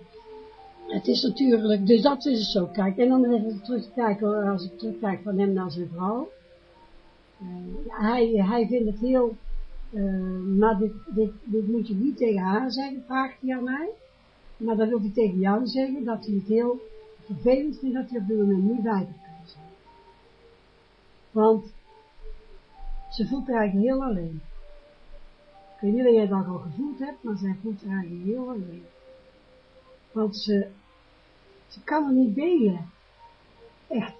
het is natuurlijk, dus dat is het zo. Kijk, en dan even terugkijken, als ik terugkijk van hem naar zijn vrouw. Uh, hij, hij vindt het heel uh, maar dit, dit, dit moet je niet tegen haar zeggen, vraagt hij aan mij. Maar dan wil hij tegen jou zeggen dat hij het heel vervelend vindt dat hij op dit moment niet bij kan zijn. Want ze voelt er eigenlijk heel alleen. Ik weet niet of jij dat al gevoeld hebt, maar zij voelt er eigenlijk heel alleen. Want ze, ze kan er niet delen. Echt.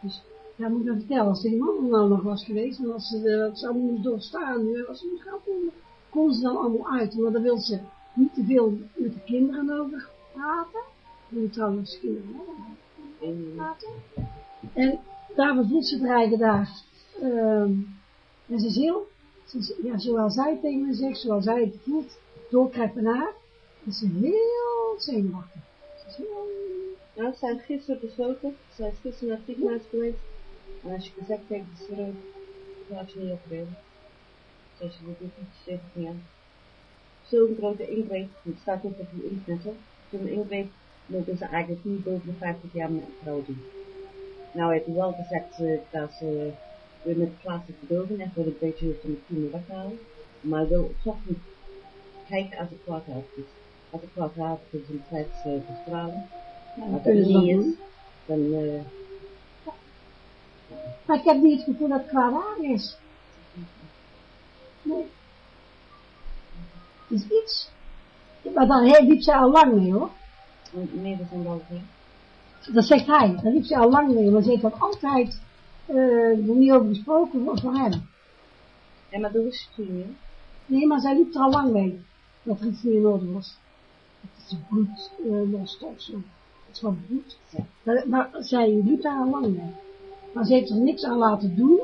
Dus ja, moet ik dat vertellen, als die man nou nog was geweest, en als ze dat zou moeten doorstaan, nu, als ze moest gaan voelen, kon ze dan allemaal uit, maar dan wil ze niet te veel met de kinderen over praten, moet trouwens kinderen praten, en daarvoor voelt ze het daar, um, en ze is heel, ze ja, zoals zij tegen me zegt, zoals zij het voelt, doorkrijgt naar haar, is ze heel zenuwachtig. Ze is heel... Nou, ze zijn gisteren besloten, ze is gisteren naar het ziekenhuis geweest, en als je gezegd hebt, is er ook, laat je niet opgeven. Zoals je dat doet, 17 jaar. Zo'n grote ingreep, het staat ook op je internet, zo'n ingreep mogen ze eigenlijk niet boven de 50 jaar met een vrouw doen. Nou heeft hij wel gezegd uh, dat ze weer met plaatselijk verdoving echt wel een beetje van de kiemen weghalen, maar wil toch niet kijken als het kwaad is. Als het kwaad is, is een tijd uh, verstralen. Ja, als dat niet is, dan uh, maar ik heb niet het gevoel dat het qua waar is. Nee. Het is iets. Maar dan liep ze al lang mee hoor. Nee, dat zijn wel Dat zegt hij, daar liep ze al lang mee, maar ze heeft dat altijd uh, er niet over gesproken voor hem. Ja, maar dat is het niet. Nee, maar zij liep er al lang mee, dat er iets niet in orde was. Dat is bloed uh, los zo. Het is van bloed. Ja. Maar zij liep daar al lang mee. Maar ze heeft er niks aan laten doen.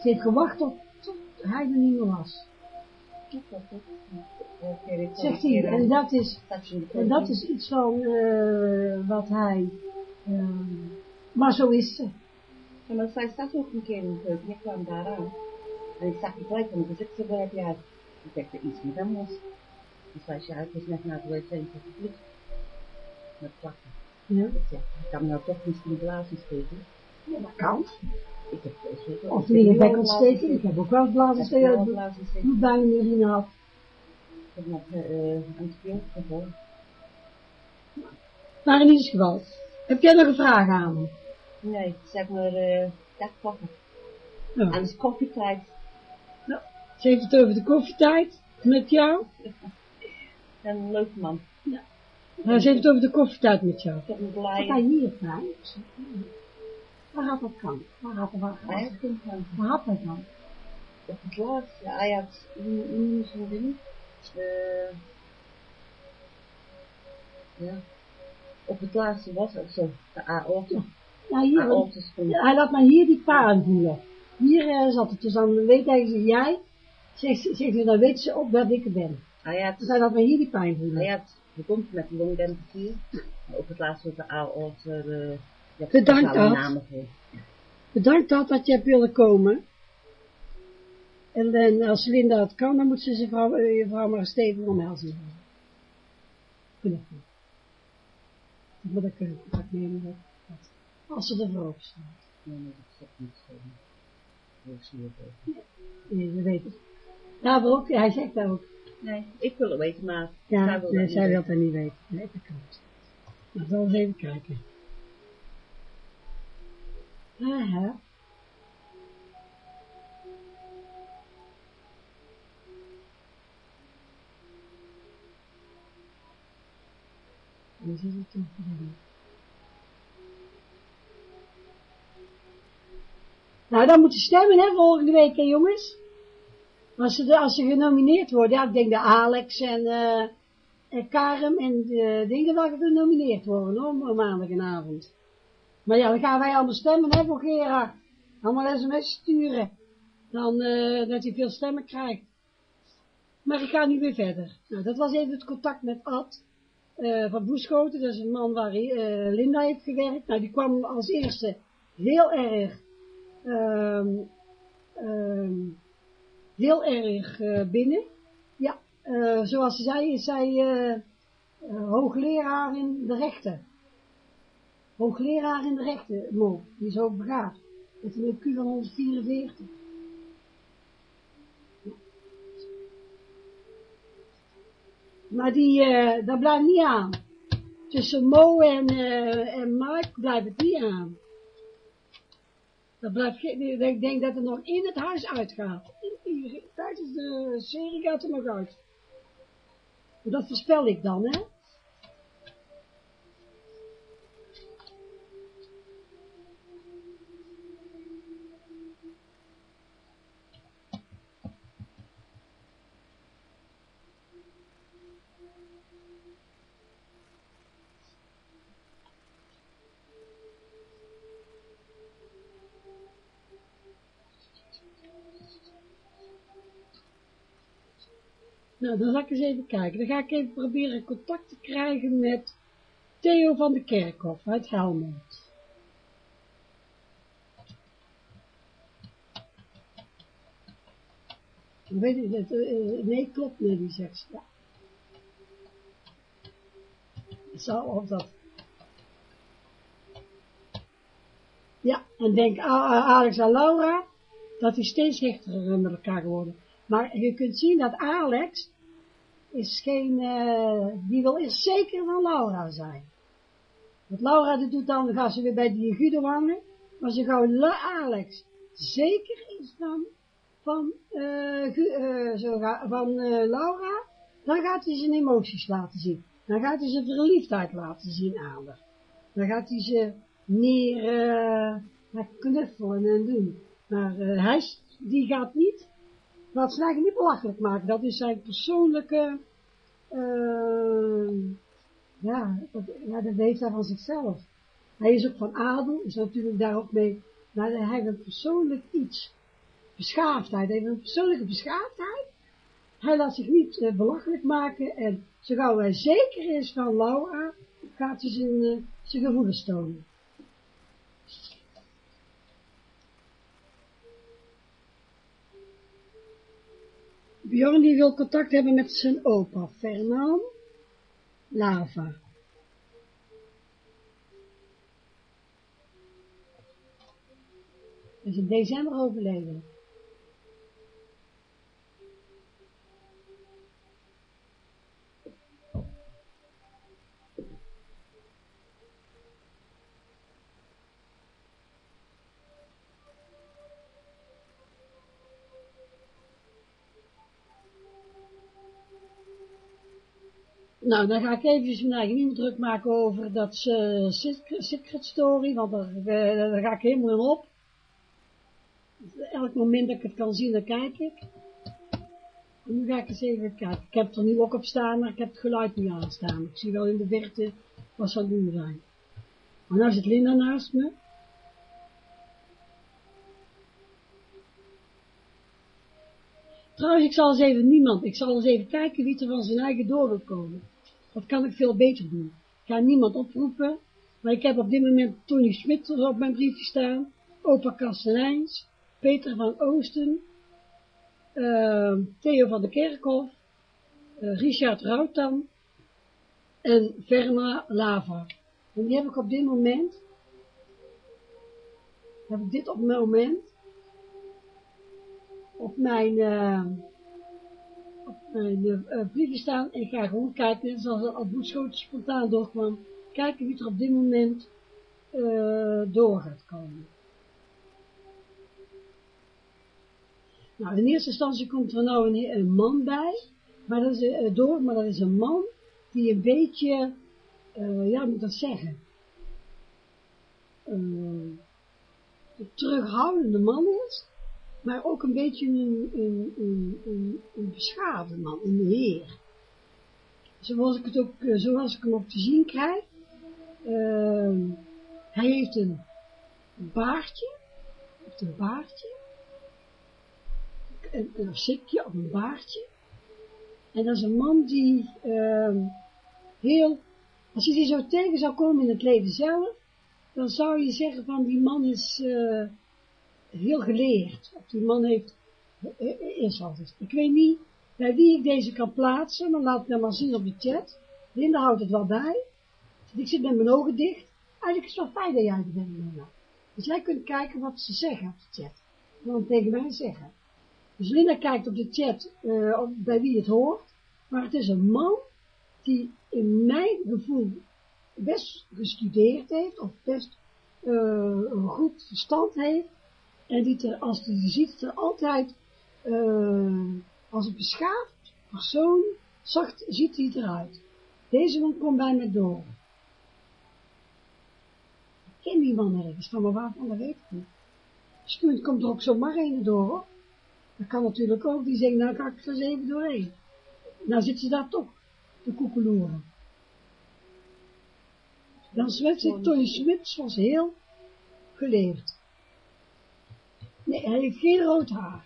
Ze heeft gewacht tot, tot hij er niet meer was. Zegt hij, en dat is, en dat is iets van uh, wat hij, uh, maar zo is ze. Ja, maar zij staat ook een keer in de keuken, ik kwam daar aan. En ik zag die gelijk van de gezicht bij ja, ik dacht dat iets met hem was. Dus zei ze, ja, het is net naar de wc gevoerd. Met plakken. Ja. Ik zeg, ik kan me nou toch misschien blazen steken. Ja, dat kan. Ik heb Of in je bek ontsteken. Ik heb ook wel blazen steken. Doe bijna meer had. Ik heb nog uh, antibiotica voor. Maar in ieder geval, heb jij nog een vraag aan me? Nee, zeg maar, eh, dag papa. Ja. En het is koffietijd. Ze heeft het over de koffietijd met jou. En een leuk man. Nou, ze heeft het over de koffietijd met jou. Ik heb een Wat blij. hij hier vrij? Waar had dat kan? Waar had dat van. waar had dat het laatste, hij had nu zo'n ding. Eh, ja. Op het laatste was het zo, de aorta. Ja, hier, Aorta hij laat maar hier die paan voelen. Hier eh, zat het, dus dan weet hij, zegt jij, zegt, zegt hij, dan weet ze op dat ik er ben. Dus hij laat maar hier die pijn voelen. hij had begonnen met longdemperatuur. Op het laatste was de aorta, de, je Bedankt, voor. Bedankt dat, dat je hebt willen komen. En, en als Linda het kan, dan moet ze zijn vrouw, eh, je vrouw maar stevig omhelzen. Knuffelen. Dat moet ik kunnen contact nemen dat. Als ze er voor open staat. Nee, nee, dat zegt niet zo. Hoe zie het ook? Nee, we weten het. Daarvoor ook, hij zegt dat ook. Nee, ik wil het weten, maar Ja, zij wil nee, dat zij niet wil dat niet weten. Nee, dat klopt. Maar zal eens even kijken. Aha. Zit het toch. Nou, dan moeten stemmen, hè, volgende week, hè, jongens. Als ze, de- als ze genomineerd worden, ja, ik denk dat Alex en, eh en Karem en de dingen dat genomineerd worden, hoor, maandagavond. Maar ja, dan gaan wij allemaal stemmen, hè, voor Gerard. Allemaal sms sturen. Dan, eh, dat hij veel stemmen krijgt. Maar ik ga nu weer verder. Nou, dat was even het contact met Ad. eh, van Boeschoten, dat is een man waar eh, Linda heeft gewerkt. Nou, die kwam als eerste heel erg, ehm ehm heel erg binnen. Ja, zoals ze zei, is zij hoogleraar in de rechten. Hoogleraar in de rechten, Mo, die is ook begaafd. Met een IQ van 144. Maar die, eh dat blijft niet aan. Tussen Mo en, eh en Mike blijft het niet aan. Dat blijft, ik denk dat het nog in het huis uitgaat. Tijdens de serie gaat het nog uit. Dat voorspel ik dan, hè. Nou, dan zal ik eens even kijken. Dan ga ik even proberen contact te krijgen met Theo van de Kerkhof uit Helmond. Weet je, dat, eh, nee, klopt niet, die zegt ze. Ja. Zal of dat. Ja, en denk Alex en Laura, dat die steeds hechterer met elkaar geworden. Maar je kunt zien dat Alex is geen, eh, die wil eerst zeker van Laura zijn. Want Laura doet dan, dan gaat ze weer bij die Guido hangen. Maar ze gauw Alex zeker is van, van, eh, eh, zo ga- van eh, Laura, dan gaat hij zijn emoties laten zien. Dan gaat hij zijn verliefdheid laten zien aan haar. Dan gaat hij ze meer eh, knuffelen en doen. Maar eh, hij, is- die gaat niet, laat ze eigenlijk niet belachelijk maken. Dat is zijn persoonlijke, eh, ja, dat, ja, weet hij van zichzelf. Hij is ook van adel, is natuurlijk daar ook mee, maar hij heeft een persoonlijk iets. Beschaafdheid, hij heeft een persoonlijke beschaafdheid. Hij laat zich niet eh, belachelijk maken en zo gauw hij zeker is van Laura, gaat hij zijn, eh, zijn gevoelens tonen. Bjorn die wil contact hebben met zijn opa, Fernand Lava. Is in december overleden. Nou, dan ga ik eventjes mijn eigen niet druk maken over dat secret story, want daar, eh, daar ga ik helemaal op. Elk moment dat ik het kan zien, dan kijk ik. En nu ga ik eens even kijken. Ik heb er nu ook op staan, maar ik heb het geluid niet aanstaan. Ik zie wel in de verte wat zal doen zijn. Maar nu zit Linda naast me. Trouwens, ik zal eens even niemand, ik zal eens even kijken wie er van zijn eigen door wil komen. Dat kan ik veel beter doen. Ik ga niemand oproepen, maar ik heb op dit moment Tony Schmidt op mijn briefje staan, opa Kastenijns, Peter van Oosten, uh, Theo van de Kerkhof, uh, Richard Routan en Verma Lava. En die heb ik op dit moment, heb ik dit op mijn moment, op mijn, uh, op mijn uh, briefje staan. En ik ga gewoon kijken, zoals al boetschoten spontaan doorkwam, kijken wie er op dit moment uh, door gaat komen. Nou, in eerste instantie komt er nou een, man bij, maar dat is, door, maar dat is een man die een beetje, uh, ja, moet dat zeggen, uh, terughoudende man is, maar ook een beetje een, een, een, beschaafde man, een heer. Zoals ik het ook, zoals ik hem ook te zien krijg, hij heeft een baardje, heeft een baardje, een, een sikje of een baardje. En dat is een man die uh, heel, als je die zo tegen zou komen in het leven zelf, dan zou je zeggen van die man is uh, heel geleerd. Die man heeft, is altijd. Ik weet niet bij wie ik deze kan plaatsen, maar laat het dan maar zien op de chat. Linda houdt het wel bij. Ik zit met mijn ogen dicht. Eigenlijk is het wel fijn dat jij er bent, Linda. Dus jij kunt kijken wat ze zeggen op de chat. Gewoon tegen mij zeggen. Dus Linda kijkt op de chat uh, bij wie het hoort, maar het is een man die in mijn gevoel best gestudeerd heeft, of best uh, goed verstand heeft, en die er, als ziet, er altijd uh, als een beschaafd persoon, zacht ziet hij eruit. Deze man komt bij me door. Ik ken die man ergens, van maar waarvan, dat weet ik niet. Misschien komt er ook zomaar een door, hoor. Dat kan natuurlijk ook, die zeggen, nou ga ik er eens even doorheen. Nou zitten ze daar toch, de koekeloeren. Dan zwet zit Tony Smits was heel geleerd. Nee, hij heeft geen rood haar.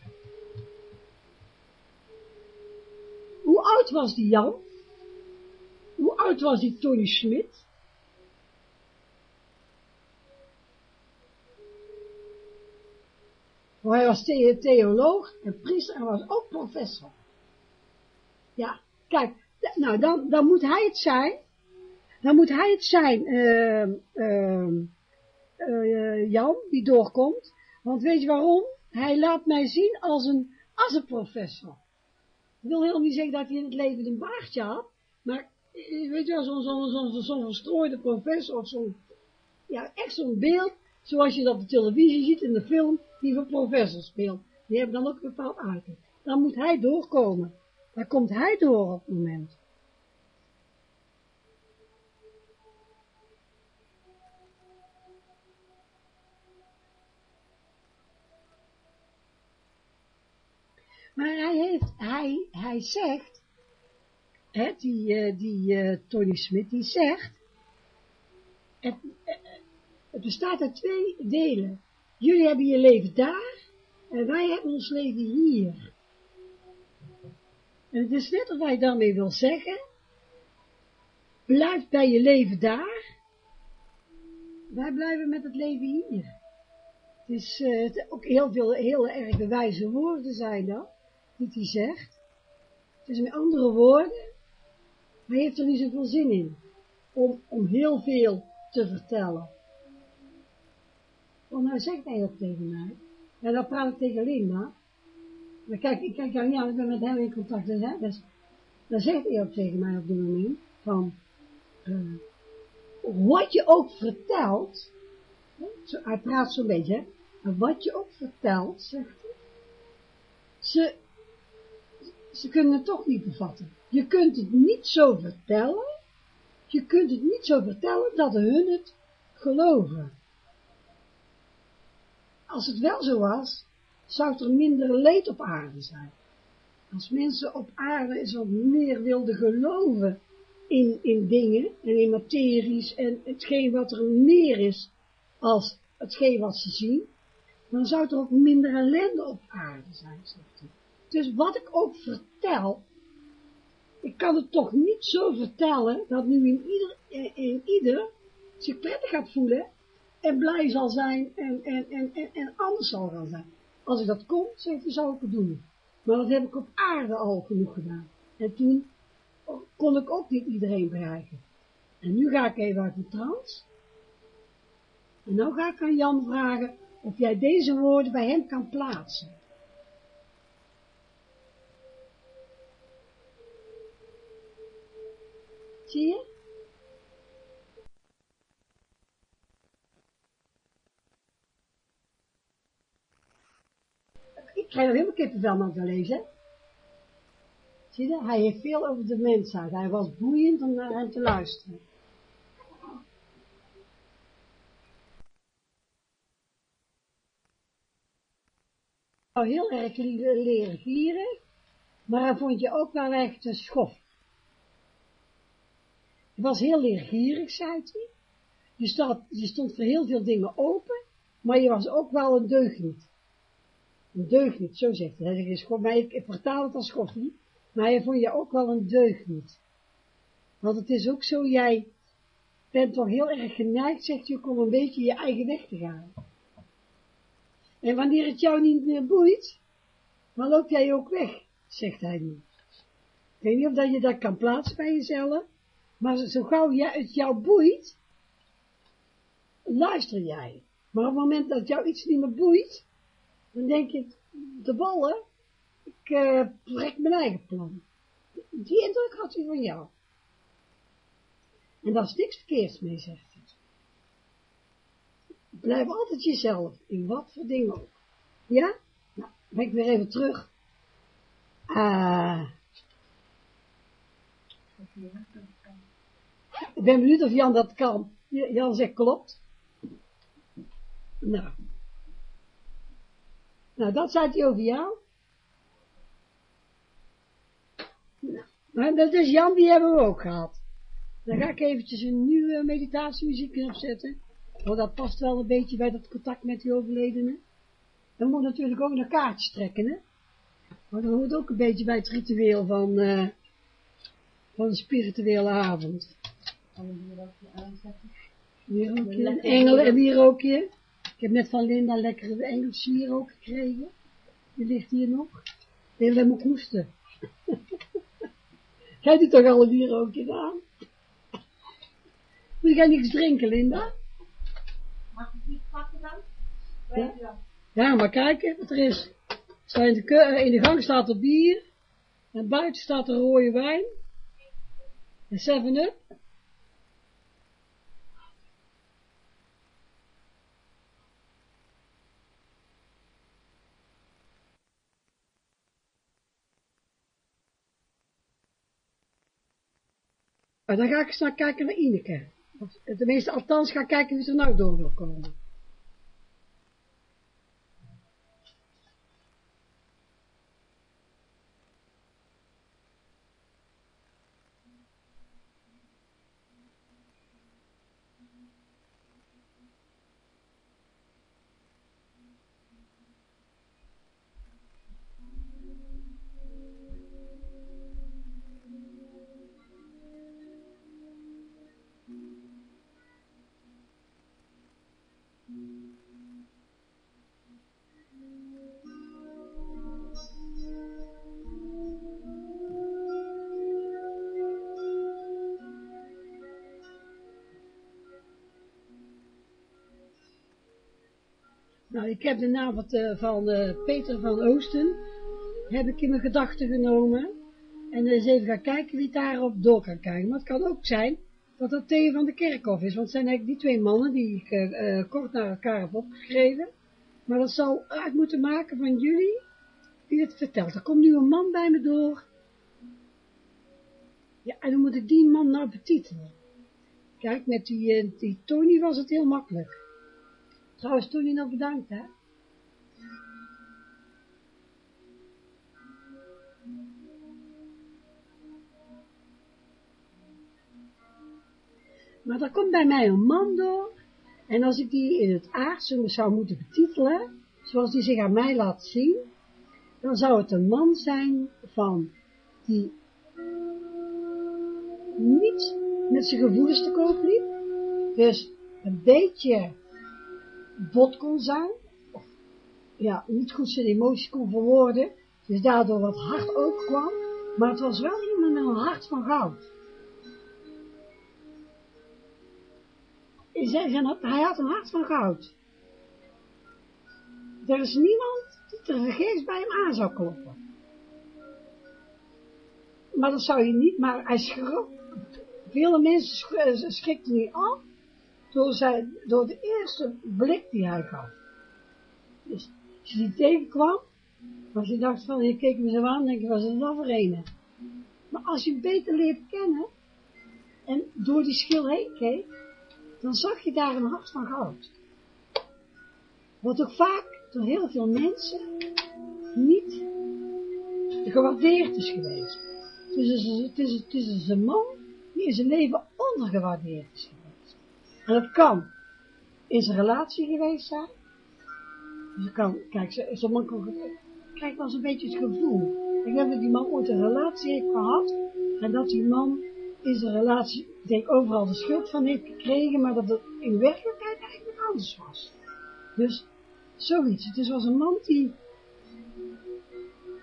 Hoe oud was die Jan? Hoe oud was die Tony Schmidt? Maar hij was theoloog en priester en was ook professor. Ja, kijk, nou dan, dan moet hij het zijn, dan moet hij het zijn, uh, uh, Jan, die doorkomt, want weet je waarom? Hij laat mij zien als een, als een professor. Ik wil helemaal niet zeggen dat hij in het leven een baardje had, maar weet je wel, zo'n zo, verstrooide professor of zo'n, ja, echt zo'n beeld, zoals je dat op de televisie ziet in de film, die voor professor speelt. Die hebben dan ook een bepaald uiterlijk. Dan moet hij doorkomen. Dan komt hij door op het moment. Maar hij heeft, hij, hij zegt, hè, die, uh, die uh, Tony Smith, die zegt, het, het bestaat uit twee delen. Jullie hebben je leven daar en wij hebben ons leven hier. En het is net wat hij daarmee wil zeggen. Blijf bij je leven daar. Wij blijven met het leven hier. Het is uh, ook heel veel heel erg wijze woorden zijn dat, die hij zegt. Is met andere woorden, hij heeft er niet zoveel zin in om, om heel veel te vertellen. Want hij zegt ook tegen mij. En dan praat ik tegen Linda. Maar kijk, ik kijk jou niet aan, ik ben met hem in contact. Dus, hè, dus dan zegt hij ook tegen mij op die moment van, uh, wat je ook vertelt, zo, hij praat zo'n beetje, maar wat je ook vertelt, zegt hij, ze, ze kunnen het toch niet bevatten. Je kunt het niet zo vertellen, je kunt het niet zo vertellen dat hun het geloven. Als het wel zo was, zou er minder leed op aarde zijn. Als mensen op aarde eens wat meer wilden geloven in, in dingen en in materies en hetgeen wat er meer is als hetgeen wat ze zien, dan zou er ook minder ellende op aarde zijn, zegt hij. Dus wat ik ook vertel, ik kan het toch niet zo vertellen dat nu in ieder, in ieder zich prettig gaat voelen en blij zal zijn en, en, en, en, anders zal gaan zijn. Als ik dat kon, zou ik het doen. Maar dat heb ik op aarde al genoeg gedaan. En toen kon ik ook niet iedereen bereiken. En nu ga ik even uit de trance. En nu ga ik aan Jan vragen of jij deze woorden bij hem kan plaatsen. Zie je? Ik krijg er helemaal kippenvel naar te lezen. Zie je? Hij heeft veel over de mensheid. Hij was boeiend om naar hem te luisteren. Nou, heel erg leren gieren, maar hij vond je ook wel echt een schof. Was heel leergierig, zei hij. Je stond voor heel veel dingen open, maar je was ook wel een deugniet. Een deugniet, zo zegt hij. hij zegt, maar ik, ik vertaal het als schoffie, maar hij vond je ook wel een deugniet. Want het is ook zo, jij bent toch heel erg geneigd, zegt je, om een beetje je eigen weg te gaan. En wanneer het jou niet meer boeit, dan loop jij ook weg, zegt hij nu. Ik weet niet of dat je dat kan plaatsen bij jezelf, maar zo gauw jij, het jou boeit, luister jij. Maar op het moment dat jou iets niet meer boeit, dan denk je, de ballen, ik uh, mijn eigen plan. Die indruk had hij van jou. En daar is niks verkeerds mee, zegt hij. Blijf altijd jezelf, in wat voor dingen ook. Ja? Nou, ben ik weer even terug. Ah. Ik ben benieuwd of Jan dat kan. Jan zegt klopt. Nou. Nou, dat zei hij over jou. Nou, dat is Jan, die hebben we ook gehad. Dan ga ik eventjes een nieuwe meditatiemuziek opzetten. Want dat past wel een beetje bij dat contact met die overledene. Dan moet natuurlijk ook naar kaartjes trekken, hè. Maar dat hoort ook een beetje bij het ritueel van, uh, van een spirituele avond. Wierookje aanzetten? Wierookje, een engel en wierookje. Ik heb net van Linda lekkere Engelse wierook gekregen. Die ligt hier nog. Heel helemaal hoesten. Jij doet toch al een wierookje aan? Moet jij niks drinken, Linda? Mag ik niet pakken dan? Ja. ja, maar kijk wat er is. In de, in de gang staat er bier. En buiten staat er rode wijn. En 7-up. Maar dan ga ik eens naar kijken naar Ineke. Tenminste, althans ga ik kijken wie er nou door wil komen. Nou, ik heb de naam van, van uh, Peter van Oosten, heb ik in mijn gedachten genomen. En eens even gaan kijken wie daarop door kan kijken. Maar het kan ook zijn dat dat Theo van de Kerkhof is. Want het zijn eigenlijk die twee mannen die ik uh, kort naar elkaar heb opgeschreven. Maar dat zou uit moeten maken van jullie u het vertelt. Er komt nu een man bij me door. Ja, en dan moet ik die man nou betitelen. Kijk, met die, eh, die Tony was het heel makkelijk. Trouwens, Tony nog bedankt, hè. Maar er komt bij mij een man door, en als ik die in het aardse zou moeten betitelen, zoals die zich aan mij laat zien, dan zou het een man zijn van die niet met zijn gevoelens te koop liep, dus een beetje bot kon zijn, of ja, niet goed zijn emoties kon verwoorden, dus daardoor wat hard ook kwam, maar het was wel iemand met een hart van goud. Hij had een hart van goud. Er is niemand die er vergeefs bij hem aan zou kloppen. Maar dat zou je niet, maar hij schrok. Vele mensen eh, schrikten niet af door, zijn, door de eerste blik die hij gaf. Dus als je die tegenkwam, als je dacht van, je keek me zo aan, denk je, was het dan voor Maar als je beter leert kennen, en door die schil heen keek, dan zag je daar een hart van goud. Wat ook vaak door heel veel mensen niet gewaardeerd is geweest. Het is, het is, een man die in zijn leven ondergewaardeerd is geweest. En dat kan in zijn relatie geweest zijn. Dus kan, kijk, zo'n man krijgt wel eens een beetje het gevoel. Ik denk dat die man ooit een relatie heeft gehad. En dat die man in zijn relatie, denk overal de schuld van heeft gekregen. Maar dat het in werkelijkheid eigenlijk anders was. Dus Zoiets. Het is als een man die,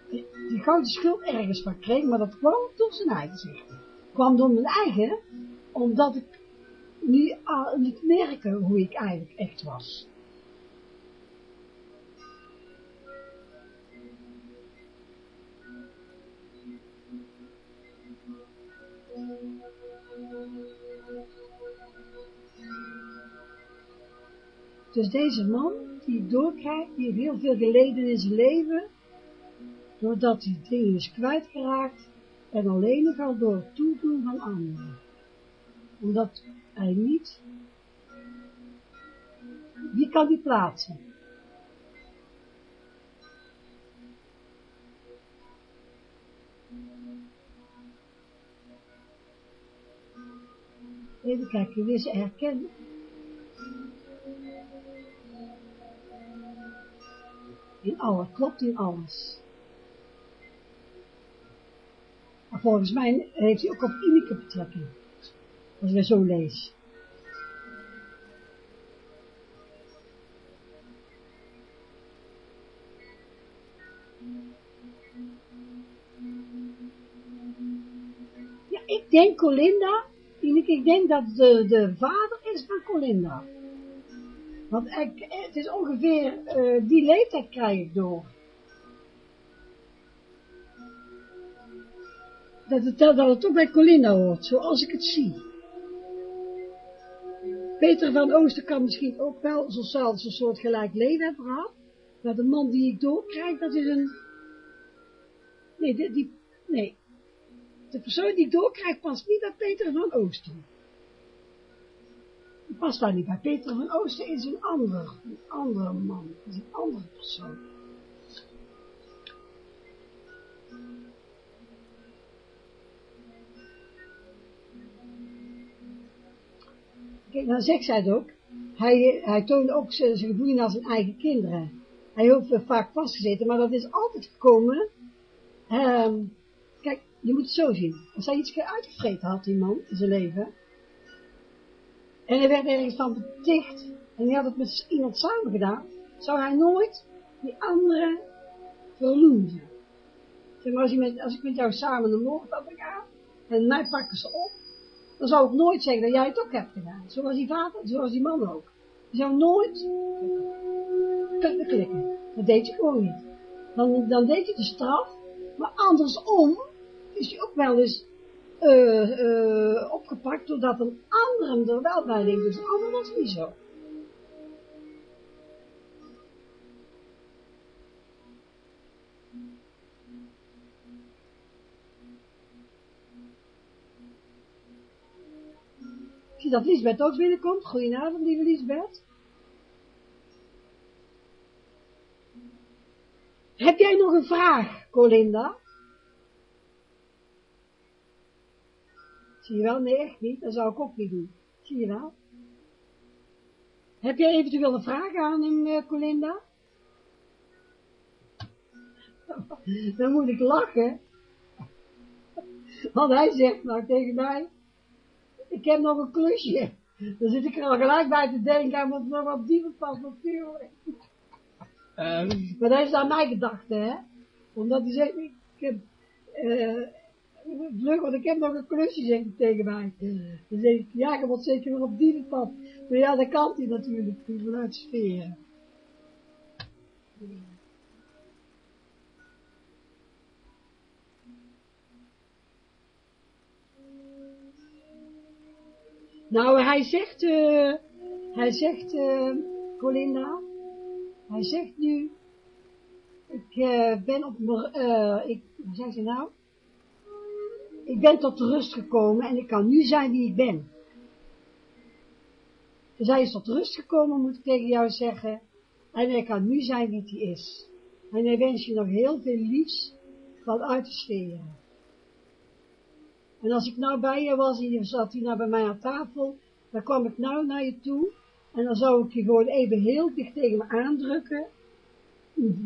die, die gouden schuld ergens van kreeg, maar dat kwam door zijn eigen zicht. kwam door mijn eigen, omdat ik niet, uh, niet merken hoe ik eigenlijk echt was. Dus deze man, die doorkrijgt, die heeft heel veel geleden in zijn leven, doordat hij dingen is kwijtgeraakt, en alleen nog al door het toedoen van anderen. Omdat hij niet, wie kan die plaatsen? Even kijken, wie ze herkennen. In alles, klopt in alles. Maar volgens mij heeft hij ook op Ineke betrekking. Als ik zo lees. Ja, ik denk Colinda. Ik denk dat de, de vader is van Colinda. Want ik, het is ongeveer, uh, die leeftijd krijg ik door. Dat het, dat het ook bij Colinda hoort, zoals ik het zie. Peter van Ooster kan misschien ook wel zo'n soort gelijk leven hebben gehad. Maar de man die ik doorkrijg, dat is een... Nee, die, die, nee. De persoon die ik doorkrijg past niet bij Peter van Ooster past daar niet bij. Peter van Oosten is een ander, een andere man, is een andere persoon. Kijk, nou zegt zij het ook. Hij, hij toonde ook zijn gevoel naar zijn eigen kinderen. Hij heeft vaak vastgezeten, maar dat is altijd gekomen. Um, kijk, je moet het zo zien. Als hij iets uitgevreten had, die man, in zijn leven, en hij werd ergens van beticht, en hij had het met iemand samen gedaan, zou hij nooit die andere verloezen. Zeg maar, als, met, als ik met jou samen de moord had en mij pakken ze op, dan zou ik nooit zeggen dat jij het ook hebt gedaan. Zoals die vader, zoals die man ook. Je zou nooit kunnen klikken. Dat deed je gewoon niet. Dan, dan deed je de straf, maar andersom is je ook wel eens uh, uh, opgepakt doordat een ander er wel bij deed. Dus een ander was niet zo. Dat Liesbeth ook binnenkomt. Goedenavond, lieve Liesbeth. Heb jij nog een vraag, Colinda? Zie je wel? Nee, echt niet. Dat zou ik ook niet doen. Zie je wel? Heb jij eventueel een vraag aan hem, uh, Colinda? Dan moet ik lachen. Want hij zegt nou tegen mij, ik heb nog een klusje. Dan zit ik er al gelijk bij te denken, hij moet nog op die pas natuurlijk. Um. Maar dat is aan mijn gedachte, hè. Omdat hij zegt, ik heb, uh, vlug, want ik heb nog een klusje, zegt hij tegen mij. Dan zeg ik, ja, je moet zeker nog op die pad. Maar ja, dat kan hij natuurlijk, vanuit sfeer. Nou, hij zegt, uh, hij zegt, uh, Colinda, hij zegt nu, ik uh, ben op, ik, hoe zeg je nou? Ik ben tot rust gekomen en ik kan nu zijn wie ik ben. Hij is tot rust gekomen, moet ik tegen jou zeggen, en hij kan nu zijn wie hij is. En hij wens je nog heel veel liefs vanuit de sfeer. En als ik nou bij je was en je zat hier nou bij mij aan tafel, dan kwam ik nou naar je toe en dan zou ik je gewoon even heel dicht tegen me aandrukken,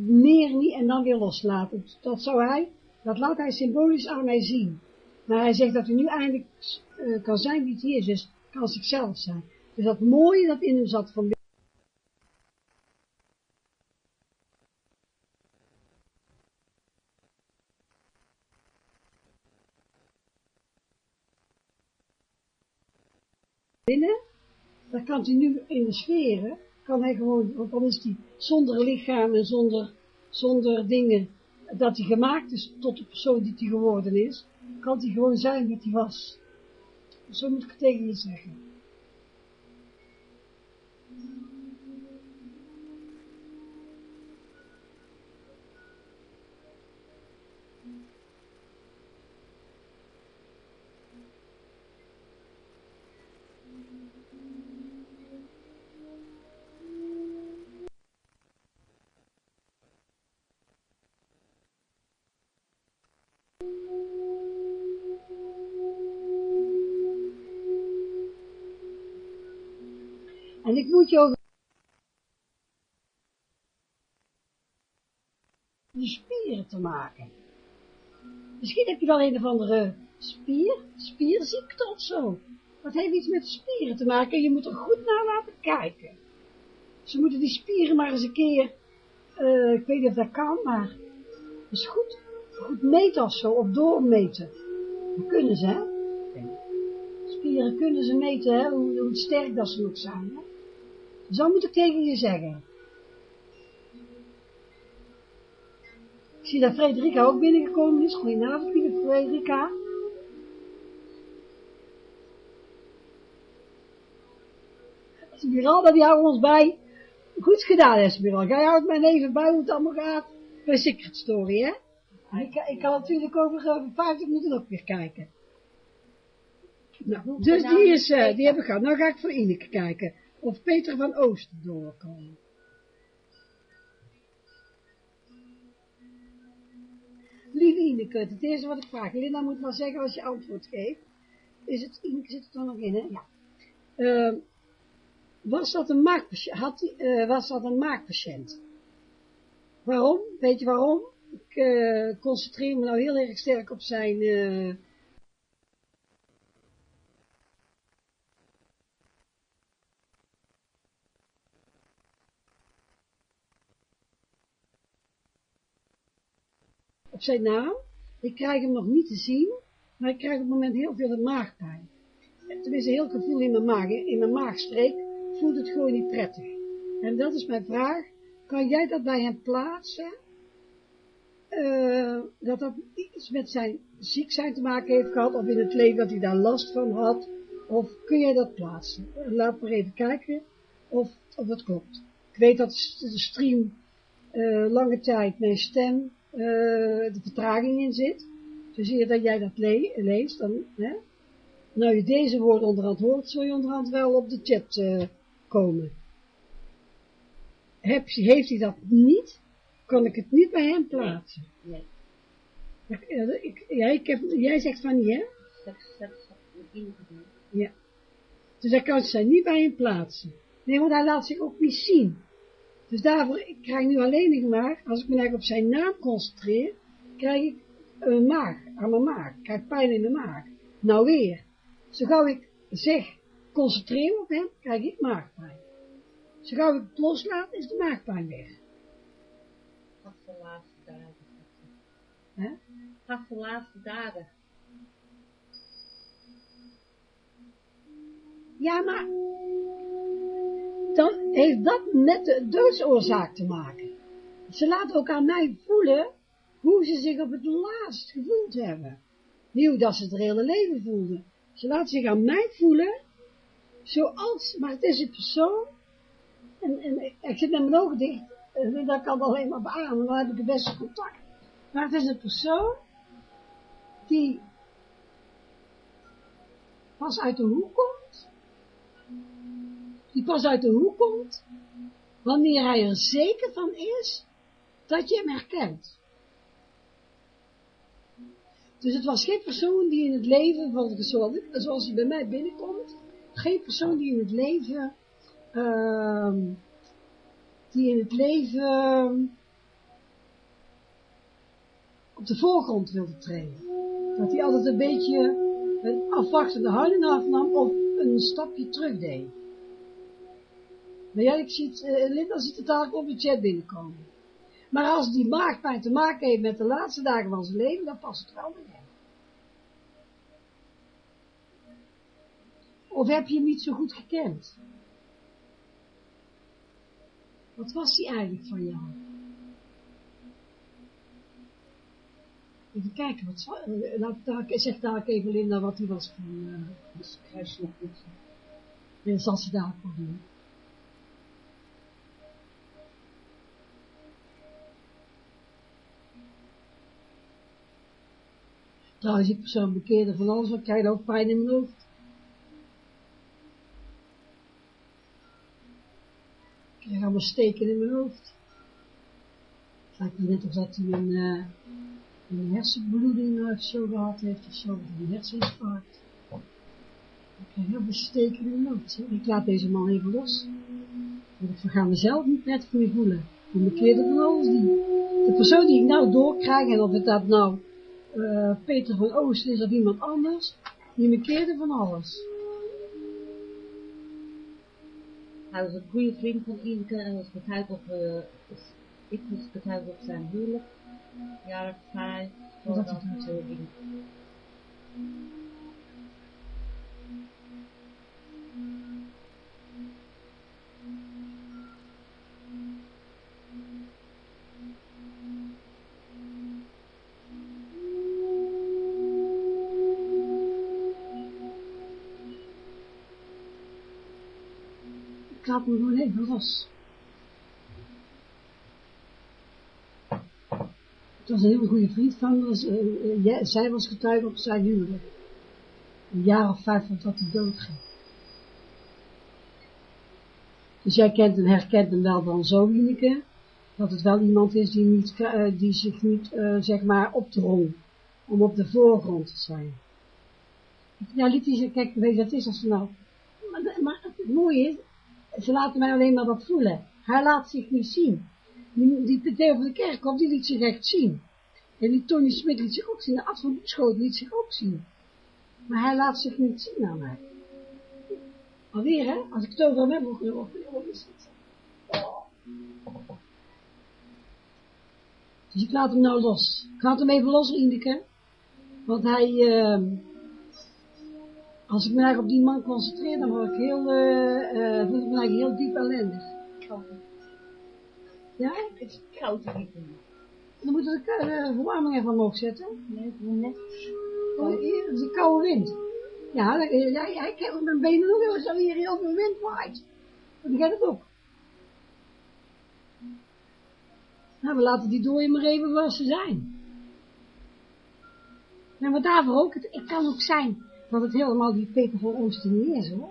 meer niet en dan weer loslaten. Dat zou hij, dat laat hij symbolisch aan mij zien. Maar hij zegt dat hij nu eindelijk uh, kan zijn wie hij is, dus kan zichzelf zijn. Dus dat mooie dat in hem zat van binnen, dan kan hij nu in de sferen, kan hij gewoon, want dan is hij zonder lichaam en zonder, zonder dingen, dat hij gemaakt is tot de persoon die hij geworden is, kan hij gewoon zijn wie hij was. Zo moet ik het tegen je zeggen. En ik moet je ook de spieren te maken. Misschien heb je wel een of andere spier, spierziekte of zo. Dat heeft iets met spieren te maken en je moet er goed naar laten kijken. Ze moeten die spieren maar eens een keer, uh, ik weet niet of dat kan, maar is goed, goed meten of zo, of doormeten. Dat kunnen ze, hè. Spieren kunnen ze meten, hè, hoe, hoe sterk dat ze nog zijn, hè. Zo moet ik tegen je zeggen. Ik zie dat Frederica ook binnengekomen is. Goedenavond, lieve Frederica. Esmeralda, die houden ons bij. Goed gedaan, Esmeralda. Jij houdt mij even bij hoe het allemaal gaat. Bij Secret Story, hè? Ik, ik kan natuurlijk over 50 minuten ook weer kijken. Nou, dus die, is, uh, die hebben we gehad. Nou ga ik voor Ineke kijken of Peter van Oost doorkomen. Lieve Ineke, het eerste wat ik vraag, Linda moet maar zeggen als je antwoord geeft. Is het, Ineke zit er nog in, hè? Ja. Uh, was dat een maakpatiënt? Had, uh, was dat een maakpatiënt? Waarom? Weet je waarom? Ik uh, concentreer me nou heel erg sterk op zijn uh, op zijn naam. Ik krijg hem nog niet te zien, maar ik krijg op het moment heel veel maagpijn. Tenminste, heel gevoel in mijn maag, in mijn maagstreek voelt het gewoon niet prettig. En dat is mijn vraag, kan jij dat bij hem plaatsen? Uh, dat dat iets met zijn ziek zijn te maken heeft gehad, of in het leven dat hij daar last van had, of kun jij dat plaatsen? Laat maar even kijken of, of dat klopt. Ik weet dat de stream uh, lange tijd mijn stem uh, de vertraging in zit. Dus zie je dat jij dat le leest, dan, hè? Nou, je deze woorden onderhand hoort, zul je onderhand wel op de chat komen. Heb, heeft hij dat niet, kan ik het niet bij hem plaatsen. Nee. Ik, ja, ik heb, jij zegt van niet, hè? Dat, dat is Ja. Dus hij kan zij niet bij hem plaatsen. Nee, want hij laat zich ook niet zien. Dus daarvoor, ik krijg nu alleen nog maar, als ik me eigenlijk op zijn naam concentreer, krijg ik een maag, aan mijn maag. Ik krijg pijn in mijn maag. Nou weer. Zo gauw ik zeg, concentreer op hem, krijg ik maagpijn. Zo gauw ik het loslaat, is de maagpijn weg. Hè? De laatste. Ja, maar dan heeft dat met de doodsoorzaak te maken. Ze laten ook aan mij voelen hoe ze zich op het laatst gevoeld hebben. Niet hoe dat ze het hele leven voelden. Ze laten zich aan mij voelen, zoals, maar het is een persoon, en, en ik zit met mijn ogen dicht, dat kan alleen maar beamen, dan heb ik het beste contact. Maar het is een persoon, die pas uit de hoek komt, die pas uit de hoek komt, wanneer hij er zeker van is, dat je hem herkent. Dus het was geen persoon die in het leven, zoals, hij bij mij binnenkomt, geen persoon die in het leven, uh, die in het leven op de voorgrond wilde treden. Dat hij altijd een beetje een afwachtende houding afnam of een stapje terug deed. Maar ja, ik zie het, uh, Linda ziet het eigenlijk op de chat binnenkomen. Maar als die maagpijn te maken heeft met de laatste dagen van zijn leven, dan past het wel bij hem. Of heb je hem niet zo goed gekend? Wat was hij eigenlijk van jou? Even kijken, wat, uh, laat daar, zeg daar even Linda wat hij was van... Uh, dus. En zal ze daar voor doen. Trouwens, ik persoon bekeerde van alles, ik krijg ook pijn in mijn hoofd. Ik krijg allemaal steken in mijn hoofd. Het lijkt me net alsof hij een, uh, een hersenbloeding of zo gehad heeft, of zo, een herseninfarct. Ik krijg heel veel steken in. Ik laat deze man even los. Want ik ga mezelf niet net je voelen. Ik bekeerde van alles die. De persoon die ik nou doorkrijg, en of het dat nou uh, Peter van Oost is of iemand anders, die me keerde van alles. Hij was een goede vriend van Ineke en was getuigd op, uh, ik was getuigd op zijn huwelijk, jaren vijf, voordat het zo ging. Ik laat hem gewoon even los. Het was een hele goede vriend van uh, zij was getuige op zijn huwelijk. Een jaar of vijf voordat hij doodging. Dus jij kent en herkent hem wel dan zo, Wieneke, dat het wel iemand is die, niet, uh, die zich niet, zeg maar, opdrong om op de voorgrond te zijn. Ja, liet hij zeggen, kijk, weet je, dat is als nou, maar, maar het mooie is, ze laten mij alleen maar wat voelen. Hij laat zich niet zien. Die, die van de Kerkhof, die liet zich echt zien. En die Tony Smit liet zich ook zien. De Ad van Boeschoot liet zich ook zien. Maar hij laat zich niet zien aan mij. Alweer, hè? Als ik het over hem heb, hoe is het? Dus ik laat hem nou los. Ik laat hem even los, Indeke. Want hij... Uh, als ik me eigenlijk op die man concentreer, dan word ik heel, uh, ik me eigenlijk heel diep ellendig. Ja? Het is koud hier. Dan moeten we de uh, verwarming even omhoog zetten. Nee, net. Oh, hier, dat is een koude wind. Ja, ja, ja ik heb mijn benen ook zo hier heel veel wind waait. Dan gaat het ook. Nou, we laten die dooien maar even waar ze zijn. En wat daarvoor ook, het, het kan ook zijn dat het helemaal die Peter van Oosten niet is hoor.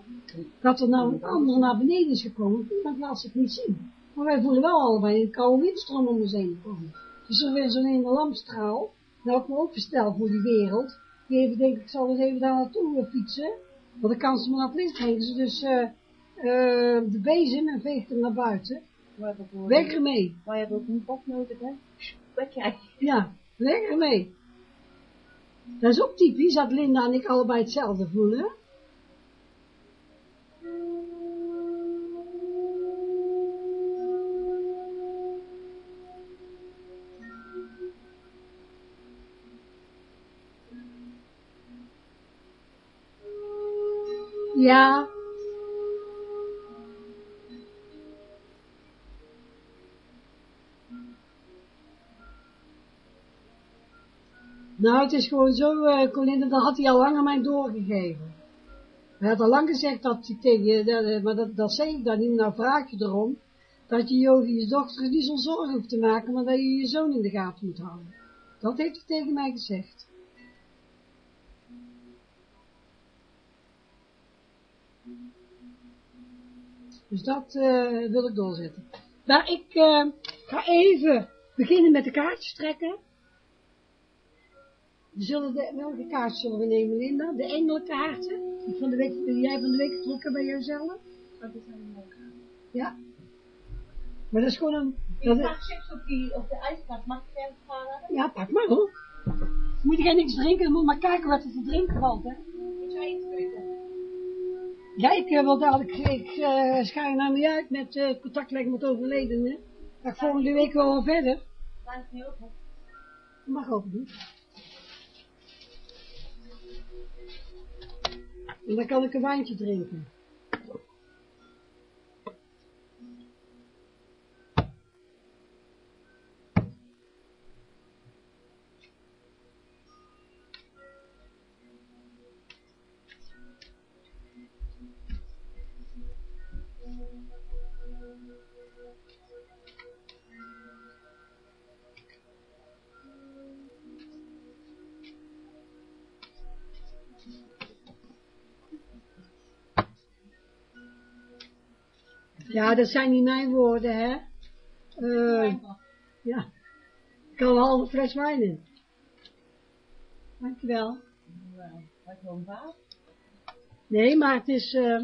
Dat er nou een ander naar beneden is gekomen, dat laat zich niet zien. Maar wij voelen wel allebei een koude windstroom om ons heen komen. Dus er weer zo'n ene lampstraal, nou ik me ook verstel voor die wereld. Die even denk ik, zal eens even daar naartoe fietsen. Want dan kan ze me naar het licht. Ze dus uh, uh, de bezem en veegt hem naar buiten. Weg ermee. Maar je hebt ook een pop nodig, hè? Weg jij. Ja, weg ermee. Dat is ook typisch dat Linda en ik allebei hetzelfde voelen. Ja. Nou, het is gewoon zo, uh, Colinda, dat had hij al lang aan mij doorgegeven. Hij had al lang gezegd dat hij tegen je, dat, maar dat, dat zei ik dan niet, nou vraag je erom, dat je je over je dochter niet zo'n zorgen hoeft te maken, maar dat je je zoon in de gaten moet houden. Dat heeft hij tegen mij gezegd. Dus dat uh, wil ik doorzetten. Maar ik uh, ga even beginnen met de kaartjes trekken. We zullen de, welke kaart zullen we nemen, Linda? De engelenkaarten? Die, van de week, die jij van de week getrokken bij jezelf? Dat is een. Ja. Maar dat is gewoon een... Ik chips op, die, op de ijskast. Mag ik halen? ja, pak maar hoor. Moet jij niks drinken, dan moet maar kijken wat er te drinken valt, hè. Ik zou iets drinken. Ja, ik uh, wil dadelijk, ik uh, schaar naar me uit met uh, contact leggen met overledenen. Ga ik volgende week wel verder. Laat het niet open. Dat mag ook doen. En dan kan ik een wijntje drinken. Ja, dat zijn niet mijn woorden, hè. Uh, ja. Ik kan een halve fles wijn in. Dankjewel. Wat gewoon water? Nee, maar het is... Uh,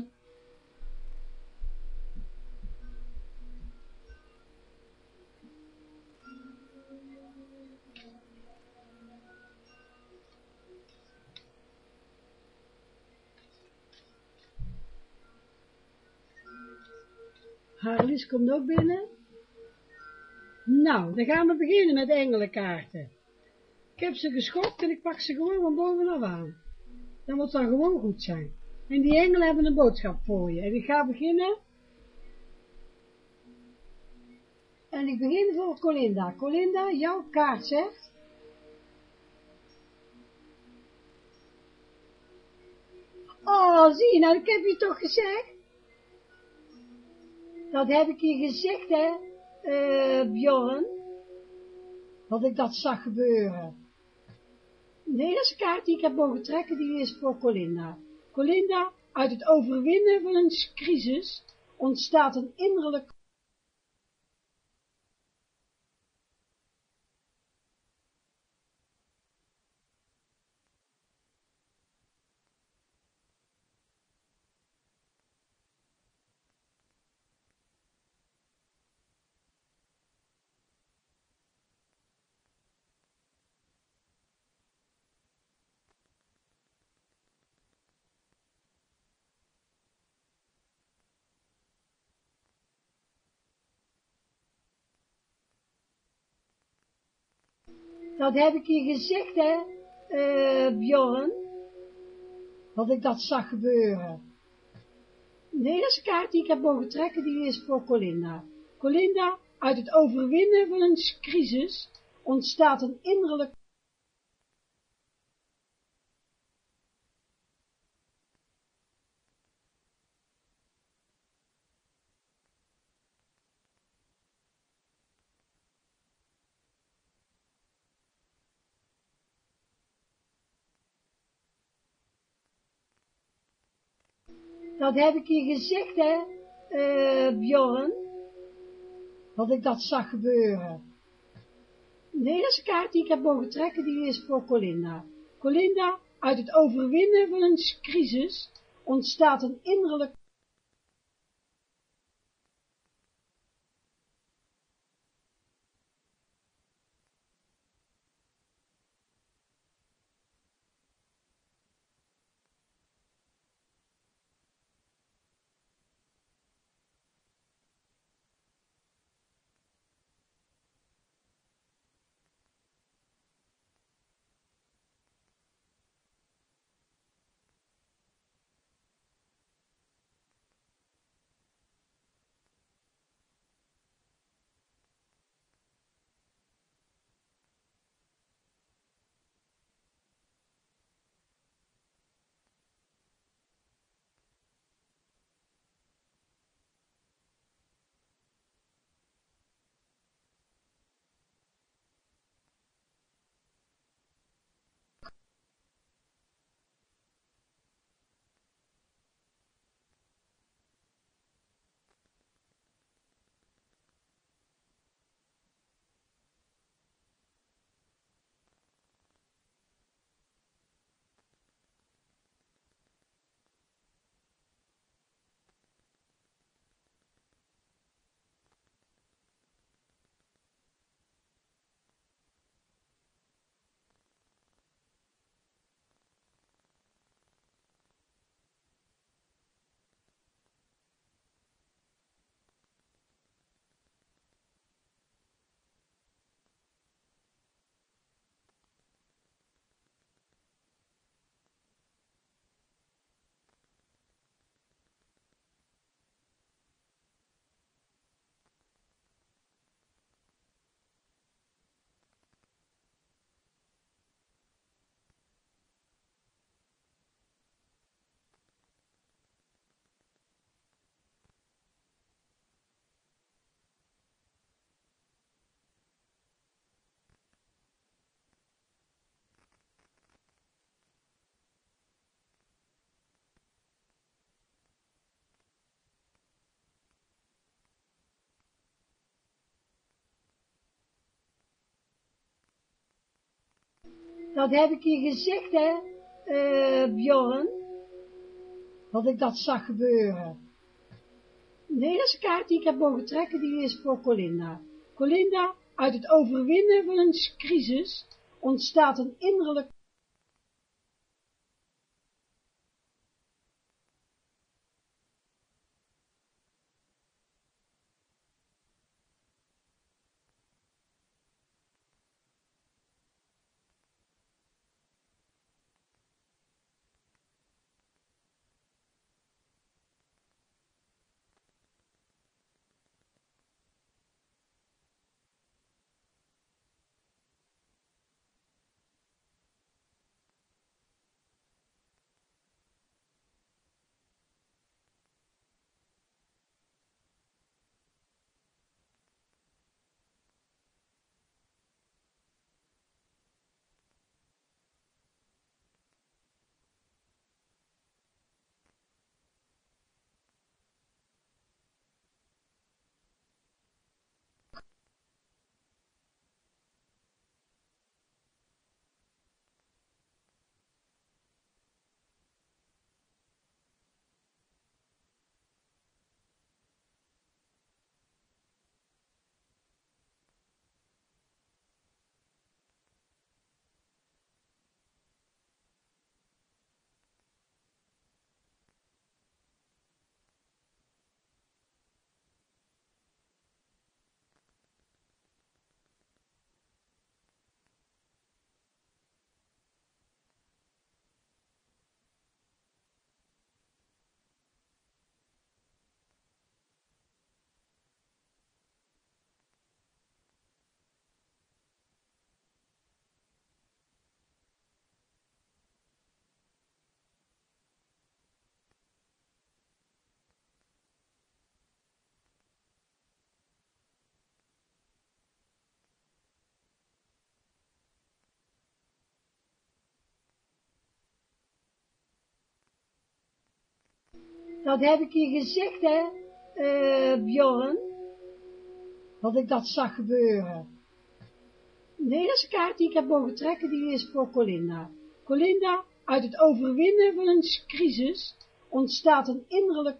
Komt ook binnen. Nou, dan gaan we beginnen met engelenkaarten. Ik heb ze geschopt en ik pak ze gewoon van bovenaf aan. Dat moet dan gewoon goed zijn. En die engelen hebben een boodschap voor je. En ik ga beginnen. En ik begin voor Colinda. Colinda, jouw kaart zegt. Oh, zie je nou, ik heb je toch gezegd. Dat heb ik je gezegd, hè, uh, Bjorn. Dat ik dat zag gebeuren. De eerste kaart die ik heb mogen trekken, die is voor Colinda. Colinda, uit het overwinnen van een crisis ontstaat een innerlijk Dat heb ik je gezegd, hè, uh, Bjorn. Dat ik dat zag gebeuren. De eerste kaart die ik heb mogen trekken, die is voor Colinda. Colinda, uit het overwinnen van een crisis ontstaat een innerlijk Dat heb ik je gezegd, hè, uh, Bjorn. Dat ik dat zag gebeuren. De eerste kaart die ik heb mogen trekken, die is voor Colinda. Colinda, uit het overwinnen van een crisis ontstaat een innerlijk Dat heb ik je gezegd, hè, uh, Bjorn. Dat ik dat zag gebeuren. De eerste kaart die ik heb mogen trekken, die is voor Colinda. Colinda, uit het overwinnen van een crisis ontstaat een innerlijk Dat heb ik je gezegd, hè, uh, Bjorn. Dat ik dat zag gebeuren. De eerste kaart die ik heb mogen trekken, die is voor Colinda. Colinda, uit het overwinnen van een crisis ontstaat een innerlijk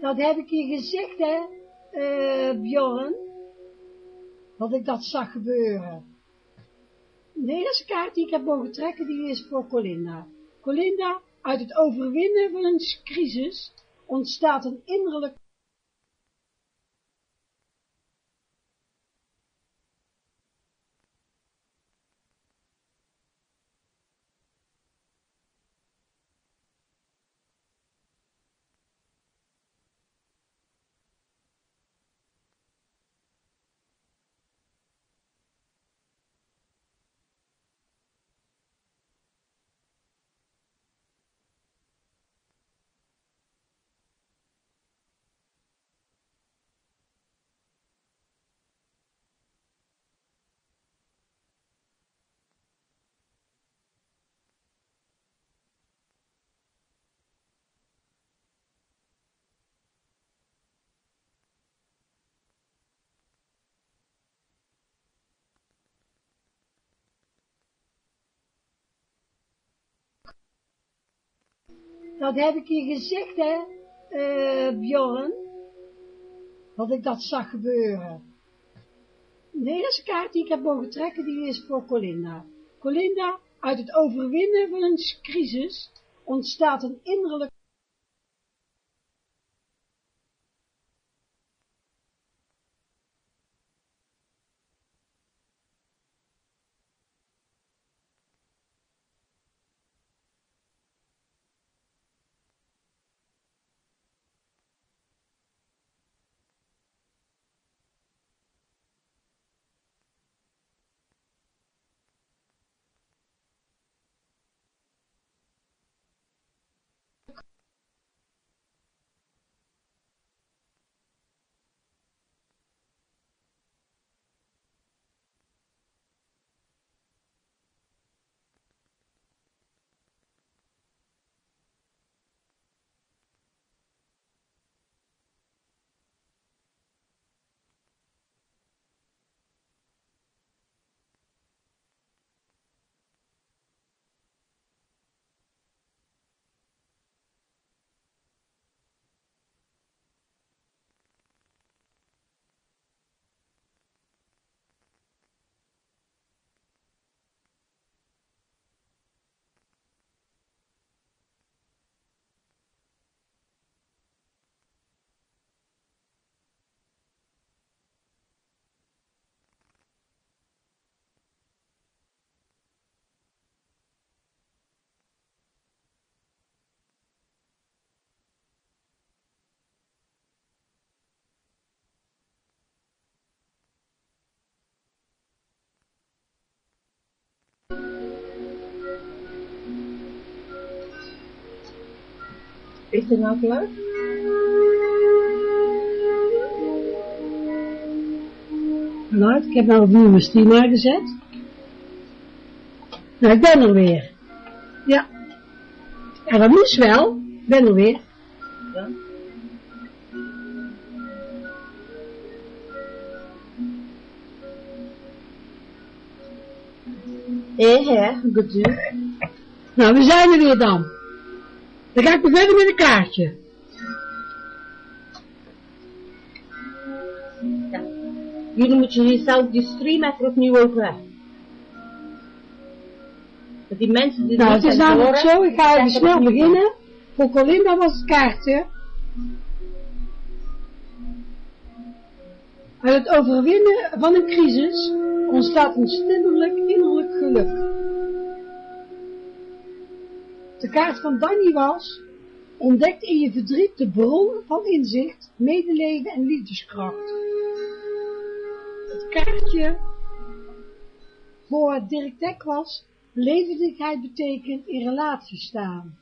Dat heb ik je gezegd, hè, uh, Bjorn. Dat ik dat zag gebeuren. De eerste kaart die ik heb mogen trekken, die is voor Colinda. Colinda, uit het overwinnen van een crisis ontstaat een innerlijk Dat heb ik je gezegd, hè, uh, Bjorn. Dat ik dat zag gebeuren. De eerste kaart die ik heb mogen trekken, die is voor Colinda. Colinda, uit het overwinnen van een crisis ontstaat een innerlijk Is het nou klaar? Geluid, ik heb nou opnieuw mijn stream aangezet. Nou, ik ben er weer. Ja. En dat moest wel. Ik ben er weer. Ja. Eh, hè, bedoel. Nou, we zijn er weer dan. Dan ga ik weer verder met een kaartje. Ja. Jullie moeten jezelf die stream even opnieuw openen. Want die mensen die Nou, het is namelijk zo, ik ga even snel dat beginnen. Voor Colinda was het kaartje. Uit het overwinnen van een crisis ontstaat een stemmelijk innerlijk geluk. De kaart van Danny was, ontdekt in je verdriet de bron van inzicht, medeleven en liefdeskracht. Het kaartje voor Dirk Dek was, levendigheid betekent in relatie staan.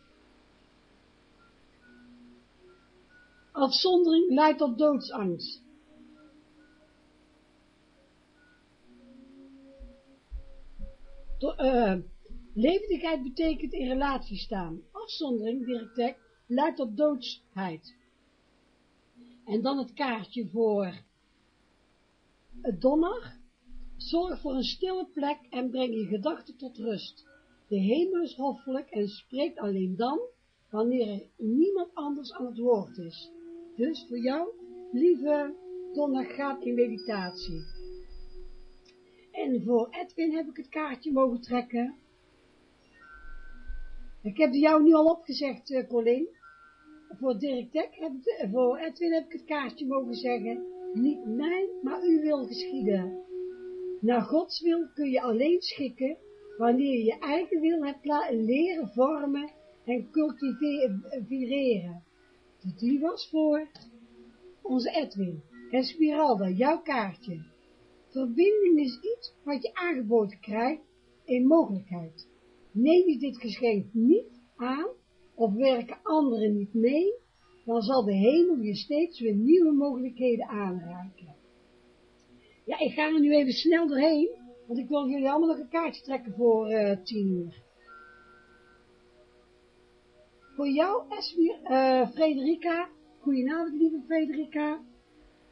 Afzondering leidt tot doodsangst. Do uh, levendigheid betekent in relatie staan. Afzondering, Dek, leidt tot doodsheid. En dan het kaartje voor het donner. Zorg voor een stille plek en breng je gedachten tot rust. De hemel is hoffelijk en spreekt alleen dan, wanneer er niemand anders aan het woord is. Dus voor jou, lieve Donna, gaat in meditatie. En voor Edwin heb ik het kaartje mogen trekken. Ik heb jou nu al opgezegd, uh, Colin. Voor Dirk Dek, heb voor Edwin heb ik het kaartje mogen zeggen. Niet mijn, maar uw wil geschieden. Naar Gods wil kun je alleen schikken, wanneer je je eigen wil hebt leren vormen en cultiveren. Die was voor onze Edwin. Esmeralda, jouw kaartje. Verbinding is iets wat je aangeboden krijgt, een mogelijkheid. Neem je dit geschenk niet aan, of werken anderen niet mee, dan zal de hemel je steeds weer nieuwe mogelijkheden aanreiken. Ja, ik ga er nu even snel doorheen, want ik wil jullie allemaal nog een kaartje trekken voor uh, tien uur. Voor jou, Esmier, uh, Frederica, goedenavond lieve Frederica.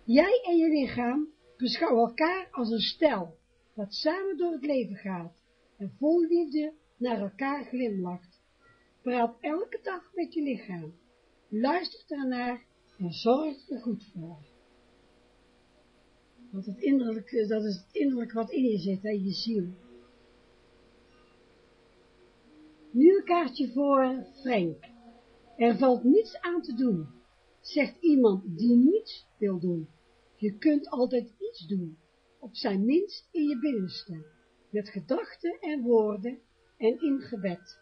Jij en je lichaam beschouwen elkaar als een stel, dat samen door het leven gaat en vol liefde naar elkaar glimlacht. Praat elke dag met je lichaam, luister ernaar en zorg er goed voor. Want het innerlijk, dat is het innerlijk wat in je zit, hè, je ziel. Nu een kaartje voor Frank. Er valt niets aan te doen, zegt iemand die niets wil doen. Je kunt altijd iets doen, op zijn minst in je binnenste, met gedachten en woorden en in gebed.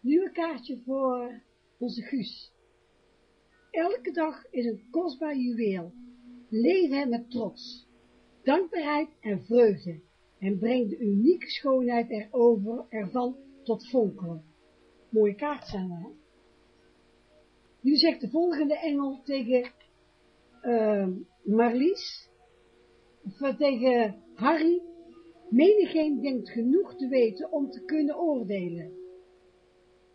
Nu een kaartje voor onze Guus. Elke dag is een kostbaar juweel. Leef hem met trots, dankbaarheid en vreugde en breng de unieke schoonheid erover, ervan tot fonkelen. Mooie kaart zijn we, hè? Nu zegt de volgende engel tegen uh, Marlies, of tegen Harry, menigeen denkt genoeg te weten om te kunnen oordelen.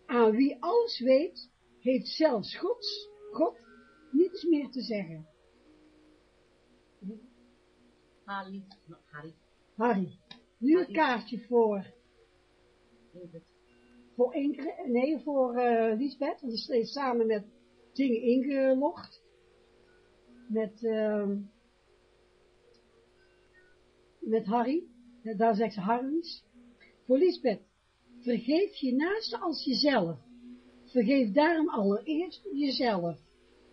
Aan wie alles weet, heeft zelfs Gods, God niets meer te zeggen. Harry. Harry. Harry. Nu een kaartje voor. Voor Ingrid, nee, voor uh, Lisbeth, want die steeds samen met dingen ingelogd. Met, uh, met Harry. Daar zegt ze. Voor Lisbeth. Vergeef je naaste als jezelf. Vergeef daarom allereerst jezelf.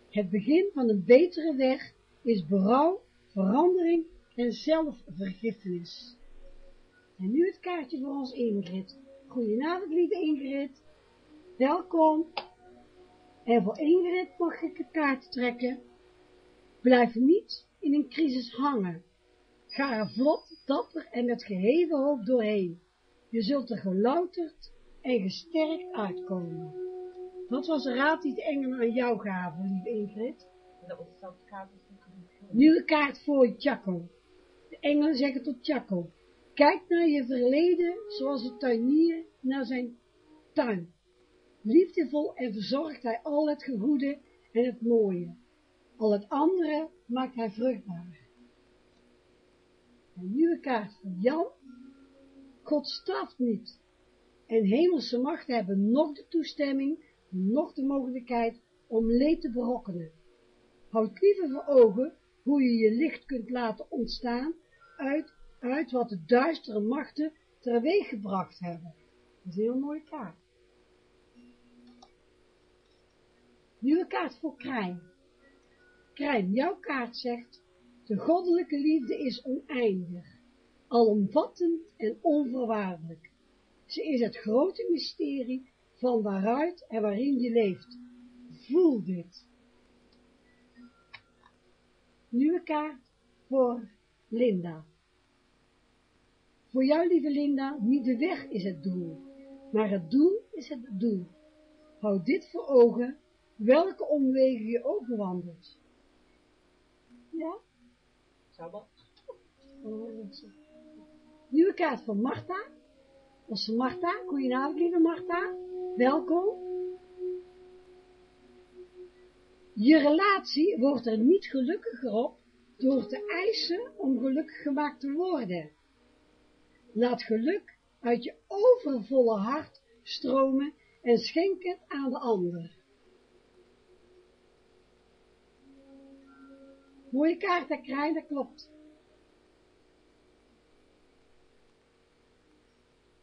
Het begin van een betere weg is berouw, verandering en zelfvergiffenis. En nu het kaartje voor ons Ingrid. Goedenavond, lieve Ingrid. Welkom. En voor Ingrid mag ik het kaart trekken. Blijf niet in een crisis hangen. Ga er vlot, dapper en met geheven hoop doorheen. Je zult er gelouterd en gesterkt uitkomen. Dat was de raad die de engelen aan jou gaven, lieve Ingrid. Dat was kaart. Een kaart voor Chaco. De engelen zeggen tot Chaco. Kijk naar je verleden zoals een tuinier naar zijn tuin. Liefdevol en verzorgt hij al het goede en het mooie. Al het andere maakt hij vruchtbaar. Een nieuwe kaart voor Jan. God straft niet. En hemelse machten hebben nog de toestemming, nog de mogelijkheid om leed te berokkenen. Houd liever voor ogen hoe je je licht kunt laten ontstaan uit, uit wat de duistere machten teweeg gebracht hebben. Dat is een heel mooie kaart. Nieuwe kaart voor Krijn. Krijn, jouw kaart zegt, de goddelijke liefde is oneindig, alomvattend en onvoorwaardelijk. Ze is het grote mysterie van waaruit en waarin je leeft. Voel dit. Nieuwe kaart voor Linda. Voor jou, lieve Linda, niet de weg is het doel, maar het doel is het doel. Houd dit voor ogen, welke omwegen je ook bewandelt. Ja? Sabbat. Nieuwe kaart voor Marta. Onze Marta, goedenavond lieve Marta. Welkom. Je relatie wordt er niet gelukkiger op door te eisen om gelukkig gemaakt te worden. Laat geluk uit je overvolle hart stromen en schenk het aan de ander. Mooie kaart, dat krijg, dat klopt.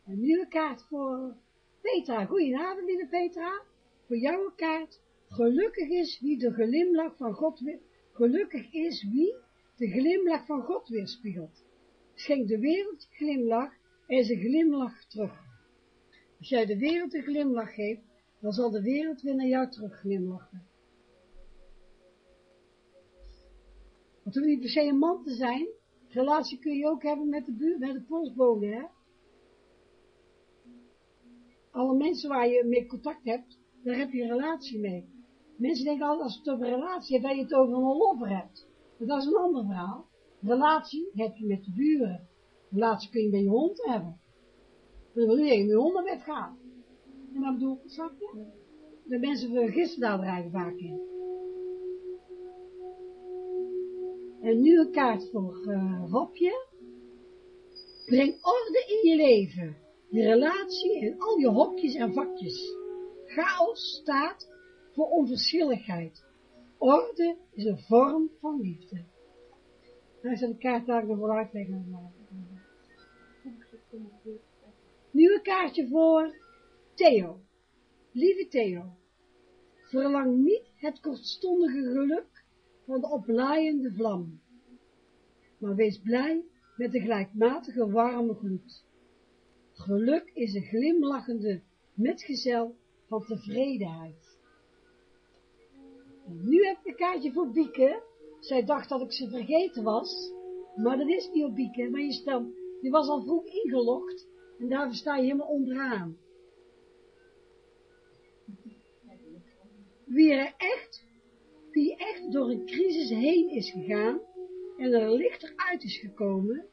Een nieuwe kaart voor Petra. Goedenavond, lieve Petra. Voor jouw kaart. Gelukkig is wie de glimlach van God gelukkig is wie de glimlach van God weerspiegelt. Schenk de wereld glimlach en ze glimlach terug. Als jij de wereld een glimlach geeft, dan zal de wereld weer naar jou terug glimlachen. Het hoeft niet per se een man te zijn. Relatie kun je ook hebben met de buurt, met de postbode, hè. Alle mensen waar je mee contact hebt, daar heb je een relatie mee. Mensen denken altijd, als het over een relatie hebt, dat je het over een lover hebt. Maar dat is een ander verhaal. Relatie heb je met de buren. Relatie kun je met je hond hebben. Dan wil je in je hondenbed gaan. En dat bedoel ik, snap je? De mensen vergissen daar eigenlijk vaak in. En nu een kaart voor uh, Hopje. Breng orde in je leven, je relatie en al je hokjes en vakjes. Chaos staat voor onverschilligheid. Orde is een vorm van liefde. Daar is een kaart daar nog voor uitleggen. Nu een kaartje voor Theo. Lieve Theo, verlang niet het kortstondige geluk van de oplaaiende vlam, maar wees blij met de gelijkmatige warme gloed. Geluk is een glimlachende metgezel van tevredenheid. En nu heb ik een kaartje voor Bieke. Zij dacht dat ik ze vergeten was, maar dat is niet op Bieke, maar je, stel, was al vroeg ingelogd en daarvoor sta je helemaal onderaan. Wie er echt, wie echt door een crisis heen is gegaan en er lichter uit is gekomen,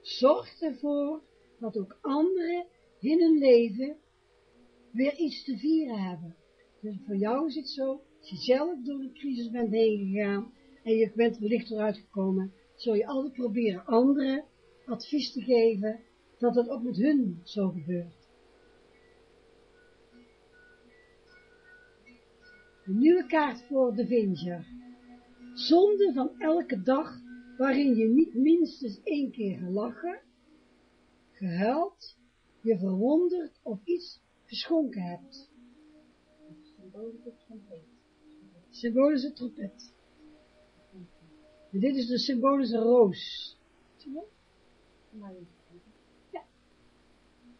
zorgt ervoor dat ook anderen in hun leven weer iets te vieren hebben. Dus voor jou is het zo, als je zelf door de crisis bent heen gegaan en je bent er lichter uitgekomen, zul je altijd proberen anderen advies te geven dat het ook met hun zo gebeurt. Een nieuwe kaart voor de Vinger. Zonde van elke dag waarin je niet minstens één keer gelachen, gehuild, je verwonderd of iets geschonken hebt. Symbolische trompet. Symbolische trompet. En dit is de symbolische roos. Ja.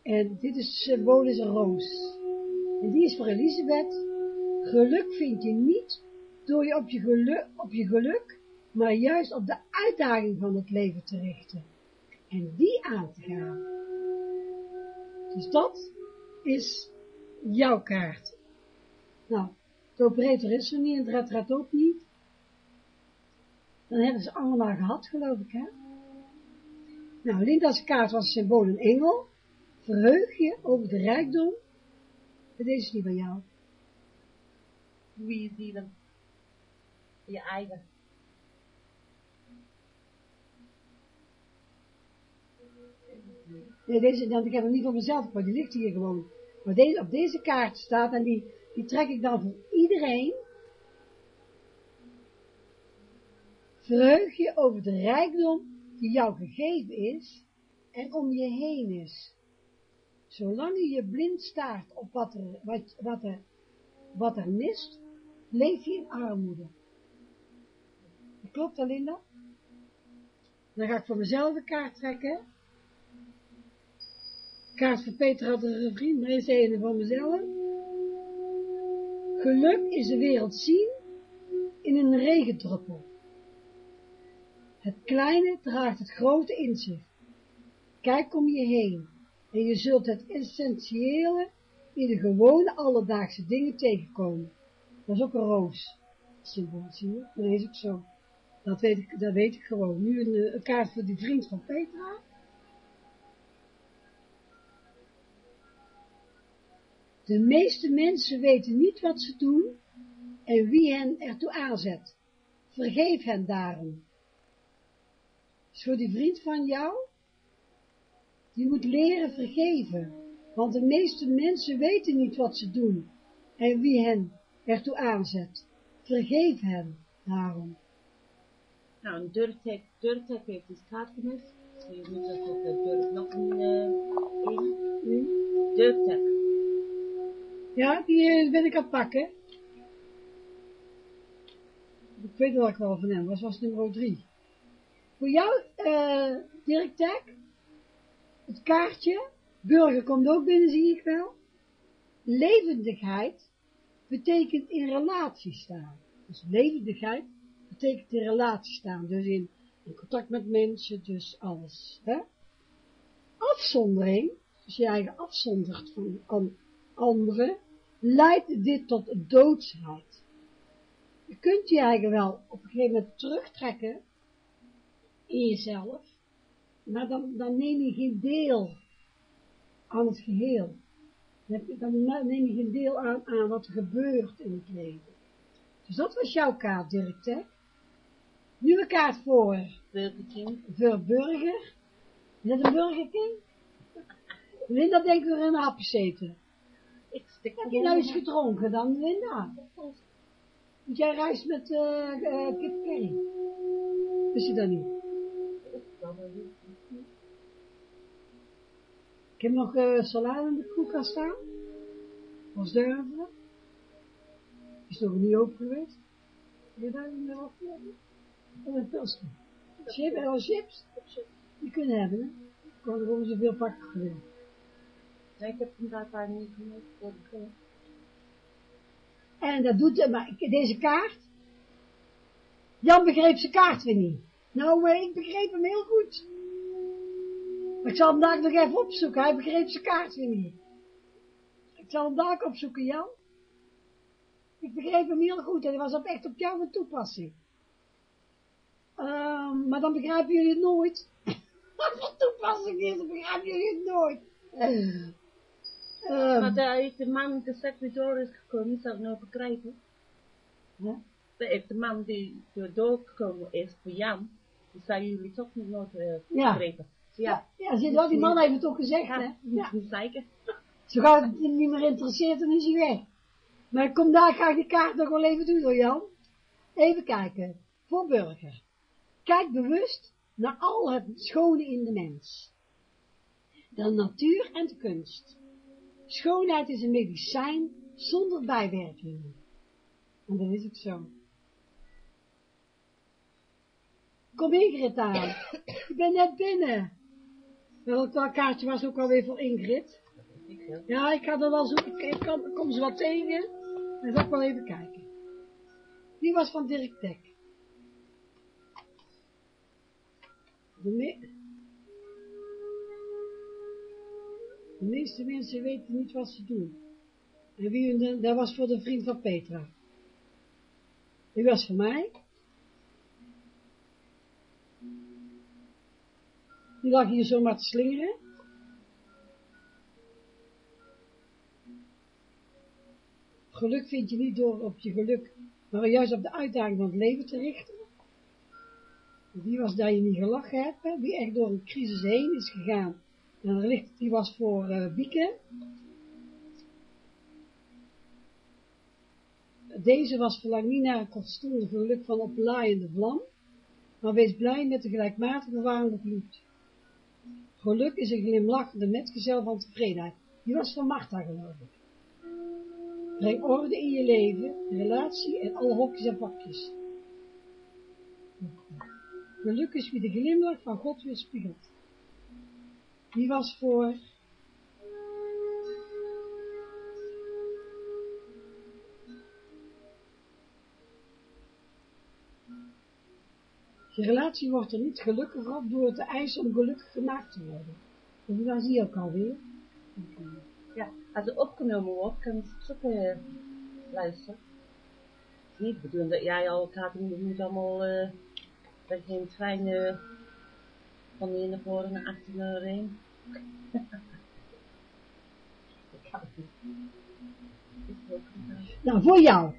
En dit is de symbolische roos. En die is voor Elisabeth. Geluk vind je niet door je op je geluk, op je geluk maar juist op de uitdaging van het leven te richten. En die aan te gaan. Dus dat is jouw kaart. Nou, de operator is er niet en het ook niet. Dan hebben ze allemaal gehad, geloof ik, hè. Nou, Linda's kaart was symbool een engel. Verheug je over de rijkdom. Deze is niet bij jou. Wie die dan? Je eigen. Nee, deze, dan, ik heb hem niet voor mezelf, maar die ligt hier gewoon. Maar deze, op deze kaart staat, en die, die trek ik dan voor iedereen. Verheug je over de rijkdom die jou gegeven is en om je heen is. Zolang je je blind staart op wat er, wat, wat er, wat er mist, leef je in armoede. Klopt dat, Linda? Dan ga ik voor mezelf een kaart trekken. Kaart van Peter had een vriend, maar is een van mezelf. Geluk is de wereld zien in een regendruppel. Het kleine draagt het grote in zich. Kijk om je heen en je zult het essentiële in de gewone alledaagse dingen tegenkomen. Dat is ook een roos. Symbool, zie je? Dat is ook zo. Dat weet ik, dat weet ik gewoon. Nu een, een kaart voor die vriend van Petra. De meeste mensen weten niet wat ze doen en wie hen ertoe aanzet. Vergeef hen daarom. Is voor die vriend van jou, die moet leren vergeven, want de meeste mensen weten niet wat ze doen en wie hen ertoe aanzet. Vergeef hen daarom. Nou, een deurtek, deurtek heeft dus kaartjes. Dus je moet dat op de deur nog een in. Deurtek. Ja, die uh, ben ik aan het pakken. Ik weet wel ik wel van hem, was was nummer 3. Voor jou, uh, Dirk Tek, het kaartje, burger komt ook binnen, zie ik wel. Levendigheid betekent in relatie staan. Dus levendigheid betekent in relatie staan, dus in, in contact met mensen, dus alles. Hè? Afzondering, als je je eigen afzondert van anderen, leidt dit tot doodsheid. Je kunt je eigen wel op een gegeven moment terugtrekken in jezelf, maar dan, dan neem je geen deel aan het geheel. Dan neem je geen deel aan, aan wat er gebeurt in het leven. Dus dat was jouw kaart, Dirk, hè? Nieuwe kaart voor Burger King. Voor Burger. Is dat een Burger King? Linda denkt weer een hapjes eten. Ik Heb je nou iets gedronken dan, Linda? Want jij reist met uh, uh, Kip Kerry. Wist je dat niet? Ik heb nog uh, salade in de koelkast staan. Was durven. Is nog niet open geweest. Heb je daar niet meer opgegeven? En een pilsje. Chips, en chips. Die kunnen hebben, hè. Ik kan er gewoon zoveel pakken gewild. Nee, ik heb inderdaad daar niet genoeg En dat doet, maar deze kaart, Jan begreep zijn kaart weer niet. Nou, ik begreep hem heel goed. Ik zal hem daar nog even opzoeken, hij begreep zijn kaart weer niet. Ik zal hem daar opzoeken, Jan. Ik begreep hem heel goed en hij was op echt op jou van toepassing. Um, maar dan begrijpen jullie het nooit. Wat voor toepassing is, dan begrijpen jullie het nooit. Um, maar daar heeft de man gezegd die door is gekomen, zou ik nou begrijpen. Huh? Daar heeft de man die door doorgekomen is, voor Jan, die zou jullie toch niet nooit uh, ja. Ja, ja, zie je die man heeft het ook gezegd, hè? Ja, zeker. Zo gaat het niet meer interesseert, dan is hij weg. Maar kom daar, ga ik die kaart nog wel even doen, Jan. Even kijken. Voor burger. Kijk bewust naar al het schone in de mens. De natuur en de kunst. Schoonheid is een medicijn zonder bijwerkingen. En dat is ook zo. Kom Ingrid aan. Ik ben net binnen. Dat kaartje was ook alweer voor Ingrid. Ja, ik ga er wel zoeken. Ik kom, ze wat tegen. En zal ik wel even kijken. Die was van Dirk Tek. De, de meeste mensen weten niet wat ze doen. En wie hun, dat was voor de vriend van Petra. Die was voor mij. Die lag hier zomaar te slingeren. Geluk vind je niet door op je geluk, maar juist op de uitdaging van het leven te richten. Wie was dat je niet gelachen hè? wie echt door een crisis heen is gegaan En ligt, die was voor uh, Bieke. Deze was verlang niet naar een kortstondig geluk van oplaaiende vlam, maar wees blij met de gelijkmatige warme gloed. Geluk is een glimlachende metgezel van tevredenheid. Die was van Martha, geloof ik. Breng orde in je leven, relatie en alle hokjes en vakjes. Geluk is wie de glimlach van God weerspiegelt. Die was voor Je relatie wordt er niet gelukkiger op door te eisen om gelukkig gemaakt te worden. Dus dat zie je ook alweer. Ja, als het opgenomen wordt, kan je het ook uh, luisteren. Niet bedoelen dat jij al gaat doen, moet allemaal, uh, dat je in trein uh, van hier naar voren naar achter naar heen. nou, voor jou.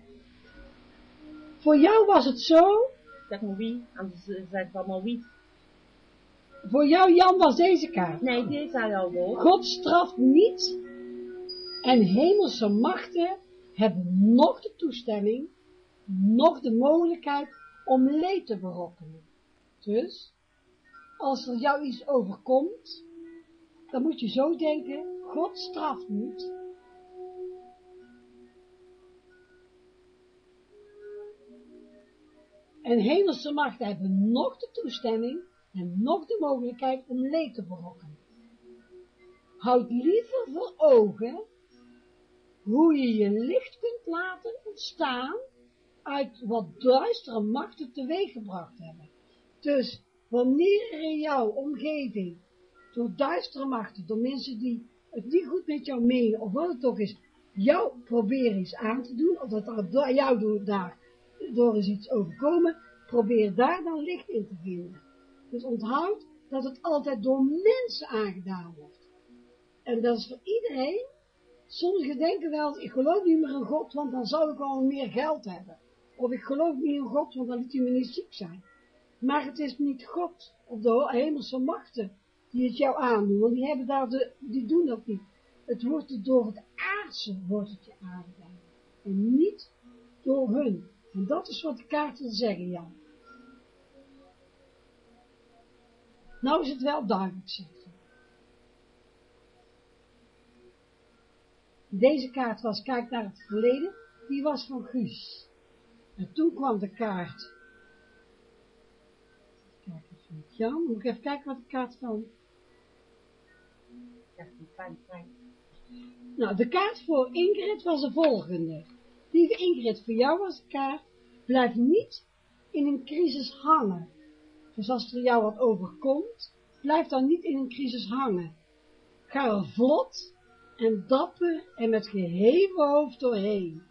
Voor jou was het zo Zeg maar wie, anders zijn het allemaal wie. Voor jou, Jan, was deze kaart. Nee, die zei al wel. God straft niet en hemelse machten hebben nog de toestemming, nog de mogelijkheid om leed te berokkenen. Dus, als er jou iets overkomt, dan moet je zo denken, God straft niet, En hemelse machten hebben nog de toestemming en nog de mogelijkheid om leed te berokkenen. Houd liever voor ogen hoe je je licht kunt laten ontstaan uit wat duistere machten teweeggebracht hebben. Dus wanneer er in jouw omgeving door duistere machten, door mensen die het niet goed met jou menen, of wat het toch is, jou proberen iets aan te doen, of dat jou daar door eens iets overkomen, probeer daar dan licht in te vinden. Dus onthoud dat het altijd door mensen aangedaan wordt. En dat is voor iedereen, sommigen denken wel, ik geloof niet meer in God, want dan zou ik wel meer geld hebben. Of ik geloof niet in God, want dan liet hij me niet ziek zijn. Maar het is niet God, of de hemelse machten, die het jou aandoen, want die hebben daar de, die doen dat niet. Het wordt door het aardse, wordt het je aangedaan. En niet door hun. En dat is wat de kaart wil zeggen, Jan. Nou is het wel duidelijk, hij. Deze kaart was, kijk naar het verleden, die was van Guus. En toen kwam de kaart. Kijk even Jan, moet ik even kijken wat de kaart van... Ja, fijn, fijn. Nou, de kaart voor Ingrid was de volgende. Lieve Ingrid, voor jou was de kaart, blijf niet in een crisis hangen. Dus als er jou wat overkomt, blijf dan niet in een crisis hangen. Ga er vlot en dapper en met geheven hoofd doorheen.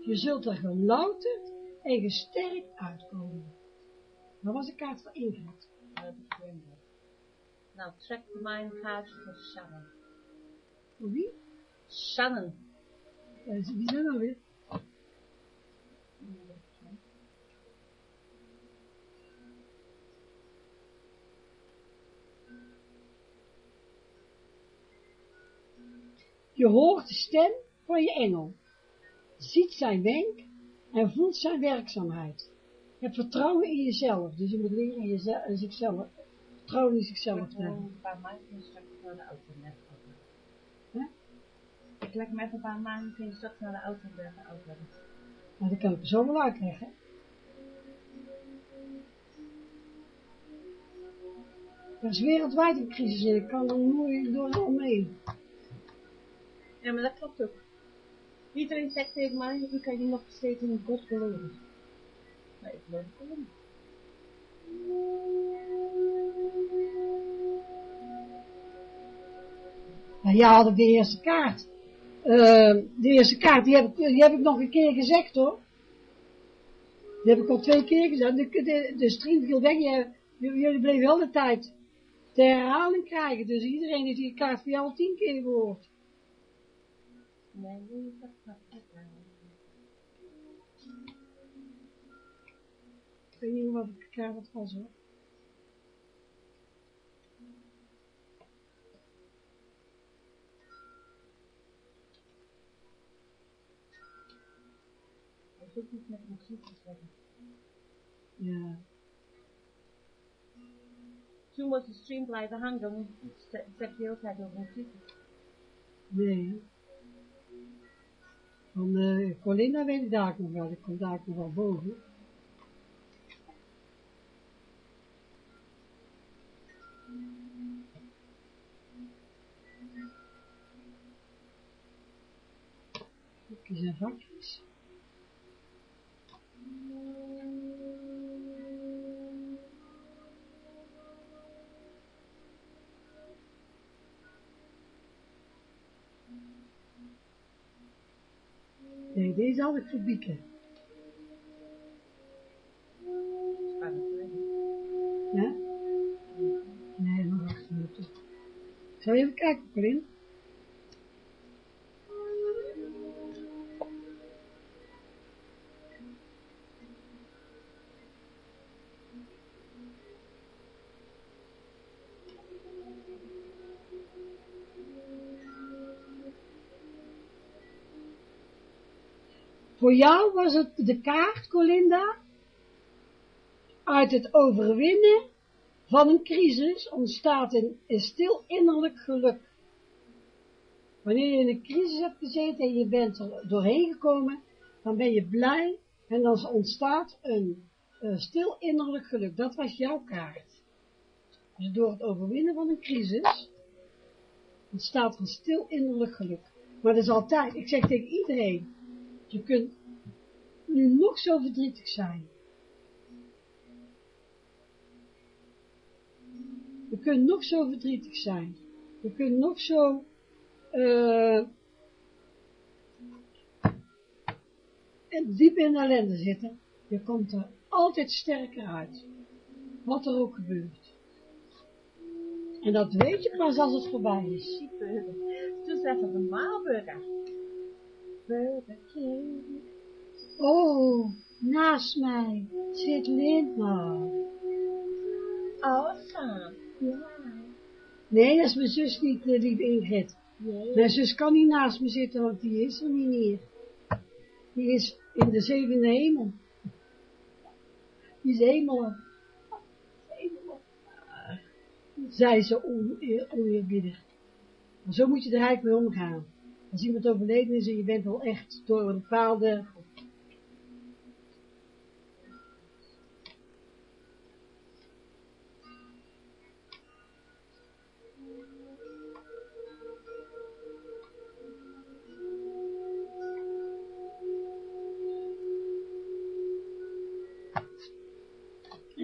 Je zult er gelouterd en gesterkt uitkomen. Dat was de kaart van Ingrid. Nou, trek mijn kaartje voor Shannon. Voor wie? Shannon. wie zijn nou weer? Je hoort de stem van je engel, ziet zijn wenk en voelt zijn werkzaamheid. Je hebt vertrouwen in jezelf, dus je moet leren in, jezelf, in zichzelf, vertrouwen in zichzelf te hebben. Kun je straks naar de auto net Ik leg me even bij mij, kun je straks naar de auto en de auto Nou, dat kan ik zo wel uitleggen. Er is wereldwijd een crisis en ik kan er moeilijk door mee. Ja, maar dat klopt ook. Iedereen zegt tegen mij, hoe kan je nog steeds in God geloven? Maar ik het niet. Nou ja, hadden de eerste kaart. Uh, de eerste kaart, die heb, ik, heb ik nog een keer gezegd hoor. Die heb ik al twee keer gezegd. De, de, de stream viel weg. jullie bleven wel de tijd de herhaling krijgen. Dus iedereen heeft die kaart voor jou al tien keer gehoord. Ik weet niet wat ik niet. wat van zo. Ik heb niet met muziek te. Ja. Toen was de stream blijven hangen, dan heel je altijd mijn. Nee. Van uh, Colinda weet ik daar nog wel, ik kom daar nog wel boven. Boekjes en vakjes. Had ik voor Bieke. Ja? Nee, nog acht minuten. Zal je even kijken, Colin? Voor jou was het de kaart, Colinda, uit het overwinnen van een crisis ontstaat een, stil innerlijk geluk. Wanneer je in een crisis hebt gezeten en je bent er doorheen gekomen, dan ben je blij en dan ontstaat een, stil innerlijk geluk. Dat was jouw kaart. Dus door het overwinnen van een crisis ontstaat een stil innerlijk geluk. Maar dat is altijd, ik zeg tegen iedereen, je kunt nu nog zo verdrietig zijn. Je kunt nog zo verdrietig zijn. Je kunt nog zo uh, diep in ellende zitten. Je komt er altijd sterker uit. Wat er ook gebeurt. En dat weet je pas als het voorbij is. Dus even een maalburger. Oh, naast mij zit Linda. Awesome. Ja. Nee, dat is mijn zus niet, lieve Ingrid. Nee. Mijn zus kan niet naast me zitten, want die is er niet meer. Die is in de zevende hemel. Die is hemel. Zij ze oneerbiedig. Maar zo moet je er eigenlijk mee omgaan. Als iemand overleden is en je bent al echt door een bepaalde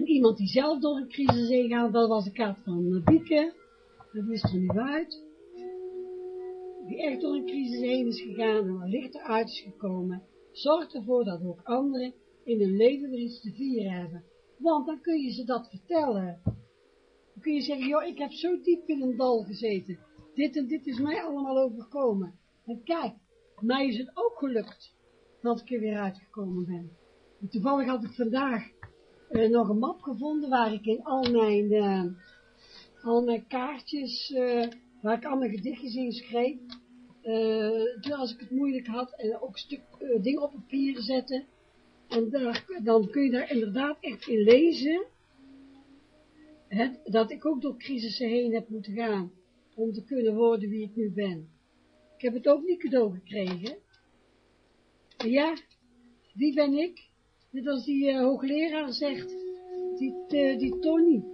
iemand die zelf door een crisis heen gaat, dat was de kaart van Bieke, dat wist er niet uit. Die echt door een crisis heen is gegaan en licht eruit is gekomen, zorgt ervoor dat ook anderen in hun leven weer iets te vieren hebben. Want dan kun je ze dat vertellen. Dan kun je zeggen, joh, ik heb zo diep in een dal gezeten. Dit en dit is mij allemaal overkomen. En kijk, mij is het ook gelukt dat ik er weer uitgekomen ben. En toevallig had ik vandaag uh, nog een map gevonden waar ik in al mijn, uh, al mijn kaartjes, uh, waar ik al mijn gedichtjes in schreef, toen als ik het moeilijk had, en ook een stuk dingen op papier zetten, en dan kun je daar inderdaad echt in lezen, dat ik ook door crisissen heen heb moeten gaan, om te kunnen worden wie ik nu ben. Ik heb het ook niet cadeau gekregen. Ja, wie ben ik? Net als die uh, hoogleraar zegt, die, uh, die Tony.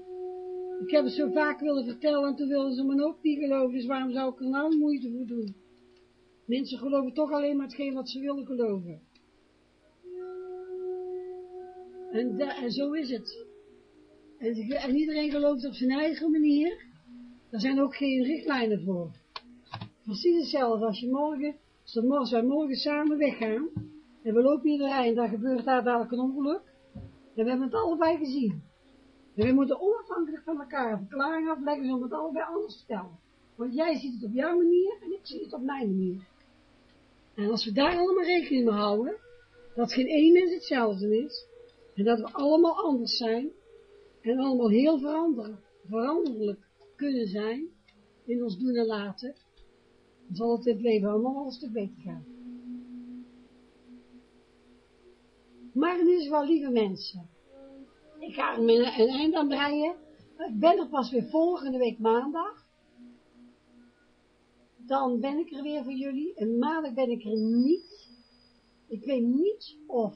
Ik heb het zo vaak willen vertellen en toen wilden ze me ook niet geloven, dus waarom zou ik er nou moeite voor doen? Mensen geloven toch alleen maar hetgeen wat ze willen geloven. En, zo is het. En, en, iedereen gelooft op zijn eigen manier. Daar zijn ook geen richtlijnen voor. Precies hetzelfde als je morgen, als, wij morgen samen weggaan, en we lopen rij en dan gebeurt daar dadelijk een ongeluk. En we hebben het allebei gezien. En we moeten onafhankelijk van elkaar een verklaring afleggen om het allebei anders te vertellen. Want jij ziet het op jouw manier en ik zie het op mijn manier. En als we daar allemaal rekening mee houden, dat geen één mens hetzelfde is, en dat we allemaal anders zijn, en allemaal heel verander, veranderlijk kunnen zijn, in ons doen en laten, dan zal het het leven allemaal wel een stuk beter gaan. Maar in ieder geval, lieve mensen, ik ga een eind aan breien. Ik ben er pas weer volgende week maandag. Dan ben ik er weer voor jullie. En maandag ben ik er niet. Ik weet niet of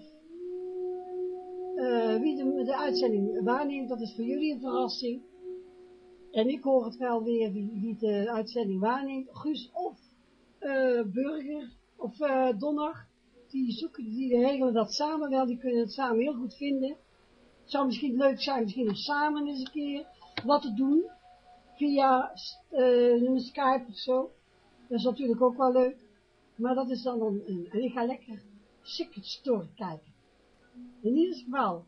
uh, wie de, uitzending waarneemt. Dat is voor jullie een verrassing. En ik hoor het wel weer wie, de uitzending waarneemt. Guus of uh, Burger of uh, Donner. Die zoeken, die regelen dat samen wel. Die kunnen het samen heel goed vinden. Het zou misschien leuk zijn, misschien om samen eens een keer wat te doen. Via Skype of zo. Dat is natuurlijk ook wel leuk. Maar dat is dan een, en ik ga lekker Secret Story kijken. In ieder geval,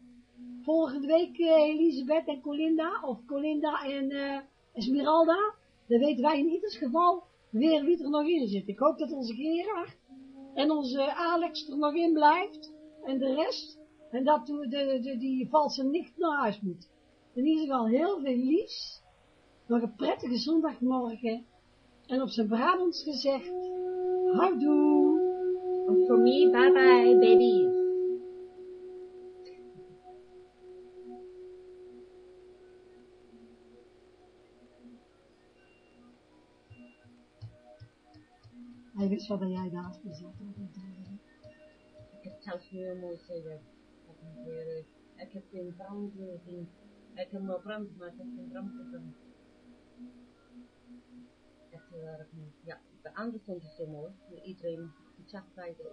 volgende week uh, Elisabeth en Colinda, of Colinda en uh, Esmeralda, dan weten wij in ieder geval weer wie er nog in zit. Ik hoop dat onze Gerard en onze Alex er nog in blijft, en de rest, en dat de, de, die valse nicht naar huis moet. In ieder geval heel veel liefs, nog een prettige zondagmorgen, en op zijn Brabants gezegd, houdoe. And for me, bye bye, babies. Hij wist wel dat jij naast me. Ik heb zelfs heel mooi zeggen. Ik heb geen brand. Ik heb wel brand, maar ik heb geen brand gezien. Echt heel. Ja, de andere vond ik zo mooi. Iedereen die zag bij de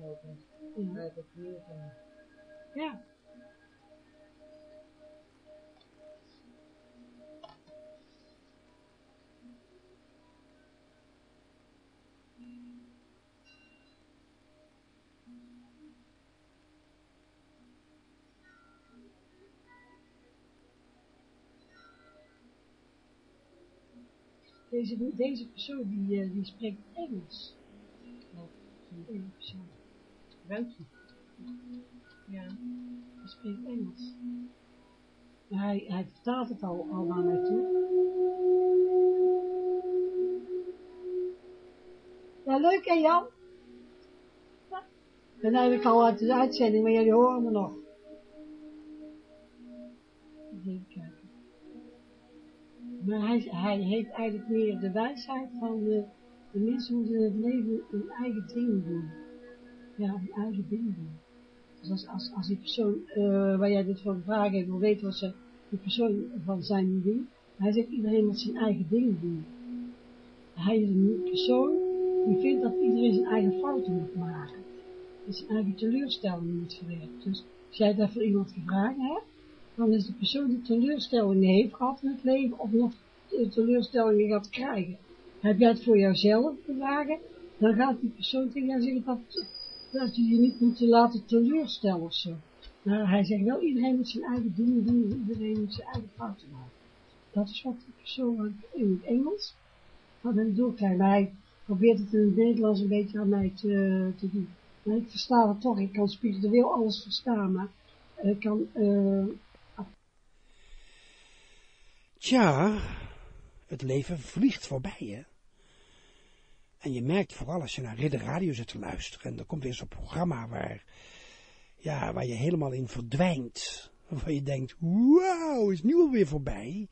mogen. Uh, dat van. Ja. Deze, deze persoon die, uh, die spreekt Engels. Deze persoon. Ruimte. Ja. Hij spreekt Engels. Hij, hij vertaalt het al, al naar mij toe. Ja, leuk hè Jan? Ja. Ik ben eigenlijk al uit de uitzending, maar jullie horen me nog. Maar hij, hij heeft eigenlijk meer de wijsheid van de, de mensen moeten het leven hun eigen ding doen. Ja, hun eigen ding doen. Dus als, als, als die persoon, uh, waar jij dit van vragen hebt, wil weten wat ze, die persoon van zijn ding, hij zegt iedereen moet zijn eigen ding doen. Hij is een persoon die vindt dat iedereen zijn eigen fouten moet maken. Dat zijn eigen teleurstellingen moet verwerken. Dus als jij dat voor iemand gevraagd hebt, dan is de persoon die teleurstellingen heeft gehad in het leven, of nog teleurstellingen gaat krijgen. Heb jij het voor jouzelf gevraagd, dan gaat die persoon tegen jou zeggen dat, dat je je niet moet laten teleurstellen of zo. Maar hij zegt wel, iedereen moet zijn eigen dingen doen, iedereen moet zijn eigen fouten maken. Dat is wat die persoon in het Engels had hem doorkrijgt. Maar hij probeert het in het Nederlands een beetje aan mij te, te doen. Maar ik versta het toch, ik kan spiritueel alles verstaan, maar ik kan... Uh, Tja, het leven vliegt voorbij, hè. En je merkt vooral als je naar Ridder Radio zit te luisteren, en er komt weer zo'n programma waar, ja, waar je helemaal in verdwijnt. Waar je denkt, wauw, is nu alweer voorbij.